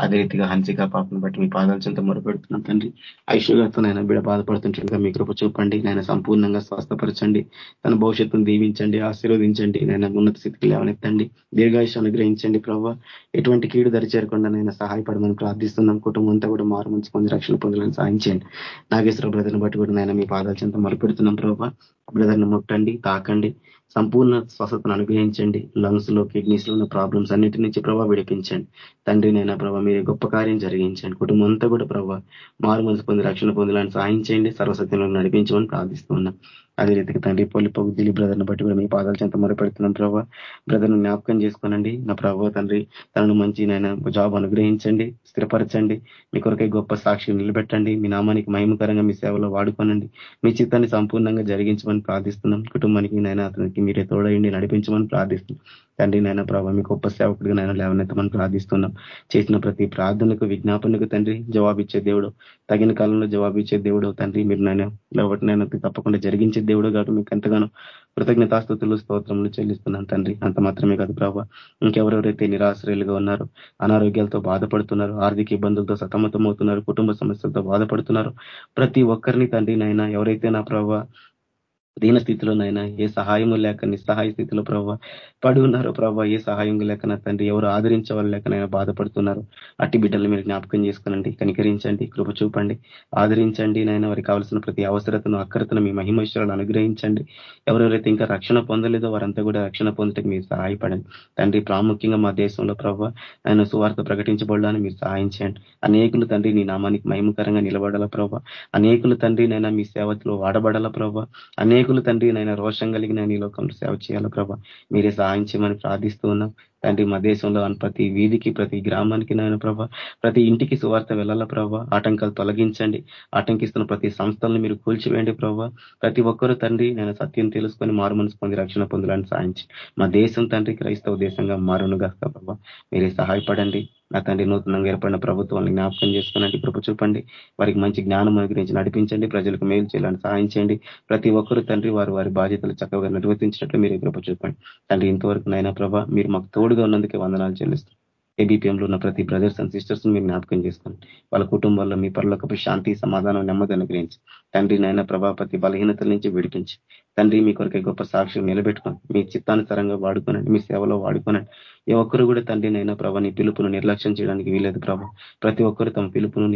అదే రీతిగా హన్సిక పాపను బట్టి మీ పాదాల చెంత మొరపెడుతున్నాం తండ్రి. ఐశ్వర్యతో నాయన బిడ బాధపడుతుంటుండగా మీ కృప చూపండి నేను సంపూర్ణంగా స్వస్థపరచండి తన భవిష్యత్తును దీవించండి ఆశీర్వదించండి నేను ఉన్నత స్థితికి లేవనెత్తండి దీర్ఘాయుష అనుగ్రహించండి ప్రభావ ఎటువంటి కీడు దరి చేరకుండా నేను సహాయపడమని ప్రార్థిస్తున్నాం. కుటుంబం అంతా కూడా మారు మంచి పొంది రక్షణ పొందాలని సాధించండి. నాగేశ్వర బ్రదర్ని బట్టి కూడా నేను మీ పాదాల చెంత మొరపెడుతున్నాం ప్రభావ బ్రదర్ని ముట్టండి తాకండి సంపూర్ణ స్వస్థతను అనుగ్రహించండి. లంగ్స్లో కిడ్నీస్లో ఉన్న ప్రాబ్లమ్స్ అన్నిటి నుంచి ప్రభావ విడిపించండి. తండ్రి నైనా ప్రభావ మీరే గొప్ప కార్యం జరిగించండి. కుటుంబం అంతా కూడా ప్రభావ మారు మనసు పొంది రక్షణ పొందాలని సాయం చేయండి. సర్వసత్యంలో నడిపించమని ప్రార్థిస్తున్నాం అదే రీతికి తండ్రి పొల్లిపోగు దిలి బ్రదర్ని బట్టి కూడా మీ పాదాలు చెంత మొరపెడుతున్నాం ప్రభావ బ్రదర్ను జ్ఞాపకం చేసుకోనండి. నా ప్రభావ తండ్రి తనను మంచి నేను జాబ్ అనుగ్రహించండి స్థిరపరచండి. మీ కొరకే గొప్ప సాక్షి నిలబెట్టండి. మీ నామానికి మహిమకరంగా మీ సేవలో వాడుకోనండి. మీ చిత్తాన్ని సంపూర్ణంగా జరిగించమని ప్రార్థిస్తున్నాం. కుటుంబానికి నైనా అతనికి మీరే తోడయండి నడిపించమని ప్రార్థిస్తున్నాం. తండ్రి నాయన ప్రభావ మీ గొప్ప సేవకుడిగా నాయన లేవనెత్తమని ప్రార్థిస్తున్నాం. చేసిన ప్రతి ప్రార్థనకు విజ్ఞాపనకు తండ్రి జవాబిచ్చే దేవుడు. తగిన కాలంలో జవాబిచ్చే దేవుడు తండ్రి. మీరు నాయన లేవటి తప్పకుండా జరిగించే దేవుడు కాబట్టి మీకు ఎంతగానో కృతజ్ఞతాస్తుతులు స్తోత్రములు చెల్లిస్తున్నాను తండ్రి. అంత మాత్రమే కాదు ప్రభావ ఇంకెవరెవరైతే నిరాశ్రయులుగా ఉన్నారో అనారోగ్యాలతో బాధపడుతున్నారు ఆర్థిక ఇబ్బందులతో సతమతమవుతున్నారు కుటుంబ సమస్యలతో బాధపడుతున్నారు ప్రతి ఒక్కరిని తండ్రి నాయన ఎవరైతే నా ప్రభావ దీన స్థితిలోనైనా ఏ సహాయము లేక నిస్సహాయ స్థితిలో ప్రభావ పడి ఉన్నారు ప్రభావ ఏ సహాయం లేక నా తండ్రి ఎవరు ఆదరించే బాధపడుతున్నారు. అట్టి బిడ్డలు మీరు జ్ఞాపకం చేసుకునండి కనికరించండి కృప చూపండి ఆదరించండి నాయన. వారికి కావాల్సిన ప్రతి అవసరతను అక్కరతను మీ మహిమేశ్వరాలు అనుగ్రహించండి. ఎవరెవరైతే ఇంకా రక్షణ పొందలేదో వారంతా కూడా రక్షణ పొందటకు మీరు సహాయపడండి. తండ్రి ప్రాముఖ్యంగా మా దేశంలో ప్రభావ ఆయన సువార్త ప్రకటించబడాలని మీరు సహాయం చేయండి. అనేకులు తండ్రి నీ నామానికి మహిమకరంగా నిలబడాల ప్రభావ అనేకులు తండ్రి నైనా మీ సేవలో వాడబడాల ప్రభావ అనేక అనేకులు తండ్రి నైనా రోషం కలిగిన నీ లోకంలో సేవ చేయాలి ప్రభా. మీరే సహాయం చేయమని ప్రార్థిస్తూ ఉన్నాం. తండ్రి మా దేశంలో ప్రతి వీధికి ప్రతి గ్రామానికి నాయన ప్రభా ప్రతి ఇంటికి సువార్త వెళ్ళాల ప్రభా. ఆటంకాలు తొలగించండి. ఆటంకిస్తున్న ప్రతి సంస్థలను మీరు కూల్చివేయండి ప్రభా. ప్రతి ఒక్కరూ తండ్రి నేను సత్యం తెలుసుకొని మారు పొంది రక్షణ పొందాలని సాధించి మా దేశం తండ్రి క్రైస్తవ దేశంగా మారునుగా ప్రభా. మీరే సహాయపడండి. నా తండ్రి నూతనంగా ఏర్పడిన ప్రభుత్వాన్ని జ్ఞాపకం చేసుకునండి కృప చూపండి వారికి మంచి జ్ఞానం అనుగ్రహించి నడిపించండి ప్రజలకు మేలు చేయాలని సహాయం చేయండి. ప్రతి ఒక్కరు తండ్రి వారు వారి బాధ్యతలు చక్కగా నిర్వర్తించినట్లు మీరు కృప చూపండి తండ్రి ఇంతవరకు నైనా ప్రభా మీరు మాకు తోడుగా ఉన్నందుకే వందనాలు చెల్లిస్తాం ఏబీపీఎంలో ఉన్న ప్రతి బ్రదర్స్ అండ్ సిస్టర్స్ మీరు జ్ఞాపకం చేసుకోండి వాళ్ళ కుటుంబాల్లో మీ పనులకు శాంతి సమాధానం నెమ్మది అనుగ్రహించి తండ్రి నాయన ప్రభాపతి బలహీనతల నుంచి విడిపించి తండ్రి మీ కొరకే గొప్ప సాక్షి నిలబెట్టుకోండి మీ చిత్తానుసరంగా వాడుకోనండి మీ సేవలో వాడుకోనండి. ఏ ఒక్కరు కూడా తండ్రి నైనా ప్రభా నీ పిలుపును నిర్లక్ష్యం చేయడానికి వీలేదు ప్రభా. ప్రతి ఒక్కరు తమ పిలుపును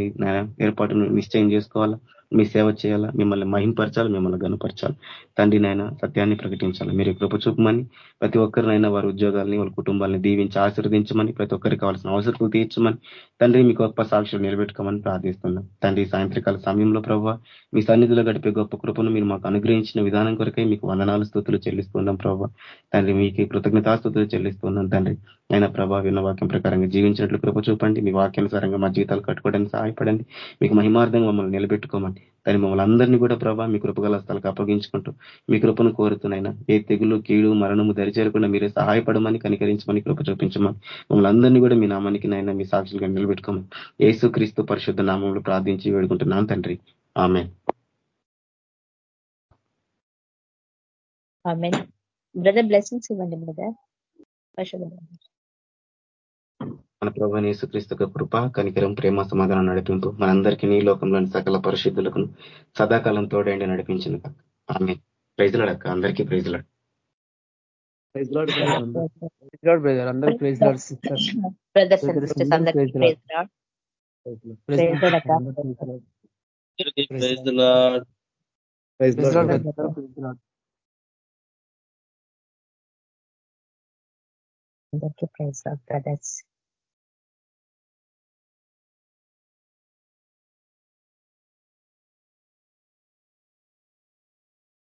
ఏర్పాటును నిశ్చయం చేసుకోవాలా? మీ సేవ చేయాలా? మిమ్మల్ని మహింపరచాలి? మిమ్మల్ని గనపరచాలి తండ్రి నాయన సత్యాన్ని ప్రకటించాలి? మీరు కృప చూపమని ప్రతి ఒక్కరినైనా వారి ఉద్యోగాల్ని వాళ్ళ కుటుంబాన్ని దీవించి ఆశీర్వదించమని ప్రతి ఒక్కరికి కావాల్సిన అవసరం తీర్చమని తండ్రి మీ గొప్ప సాక్షులు నిలబెట్టుకోమని ప్రార్థిస్తున్నాం. తండ్రి సాయంత్రకాల సమయంలో ప్రభావ మీ సన్నిధిలో గడిపే గొప్ప కృపను మీరు మాకు అనుగ్రహించిన విధానం కొరకై మీకు వందనాలు స్థుతులు చెల్లిస్తున్నాం ప్రభావ తండ్రి మీకు కృతజ్ఞతాస్థుతులు చెల్లిస్తున్నాం తండ్రి. అయినా ప్రభావ విన్న వాక్యం ప్రకారంగా జీవించినట్లు కృప చూపండి. మీ వాక్యానుసారంగా మా జీవితాలు కట్టుకోవడానికి సహాయపడండి. మీకు మహిమార్థంగా మమ్మల్ని నిలబెట్టుకోమండి. దాన్ని మమ్మల్ని అందరినీ కూడా ప్రభావ మీ కృపగల స్థలకు అప్పగించుకుంటూ మీ కృపను కోరుతున్నాయినా. ఏ తెగులు కీడు మరణము దరిచేరకుండా మీరే సహాయపడమని కనికరించమని కృప చూపించమని మమ్మల్ని అందరినీ కూడా మీ నామానికి నైనా మీ సాక్షులుగా నిలబెట్టుకోమని. ఏసు క్రీస్తు పరిశుద్ధ నామంలో ప్రార్థించి వేడుకుంటున్నాను తండ్రి. ఆమె బ్రదర్ బ్లెస్సింగ్స్ ఇవ్వండి బ్రదర్ మన ప్రభు యేసుక్రీస్తు కృప కనికరం ప్రేమ సమాధానం నడిపింపు మనందరికీ నీ లోకంలోని సకల పరిశుద్ధులకు సదాకాలం తోడండి నడిపించిన. ఆమె ప్రైజ్లాడక్క అందరికీ ప్రైజ్లాడు అందరికీ praise Thank you, praise God, brothers.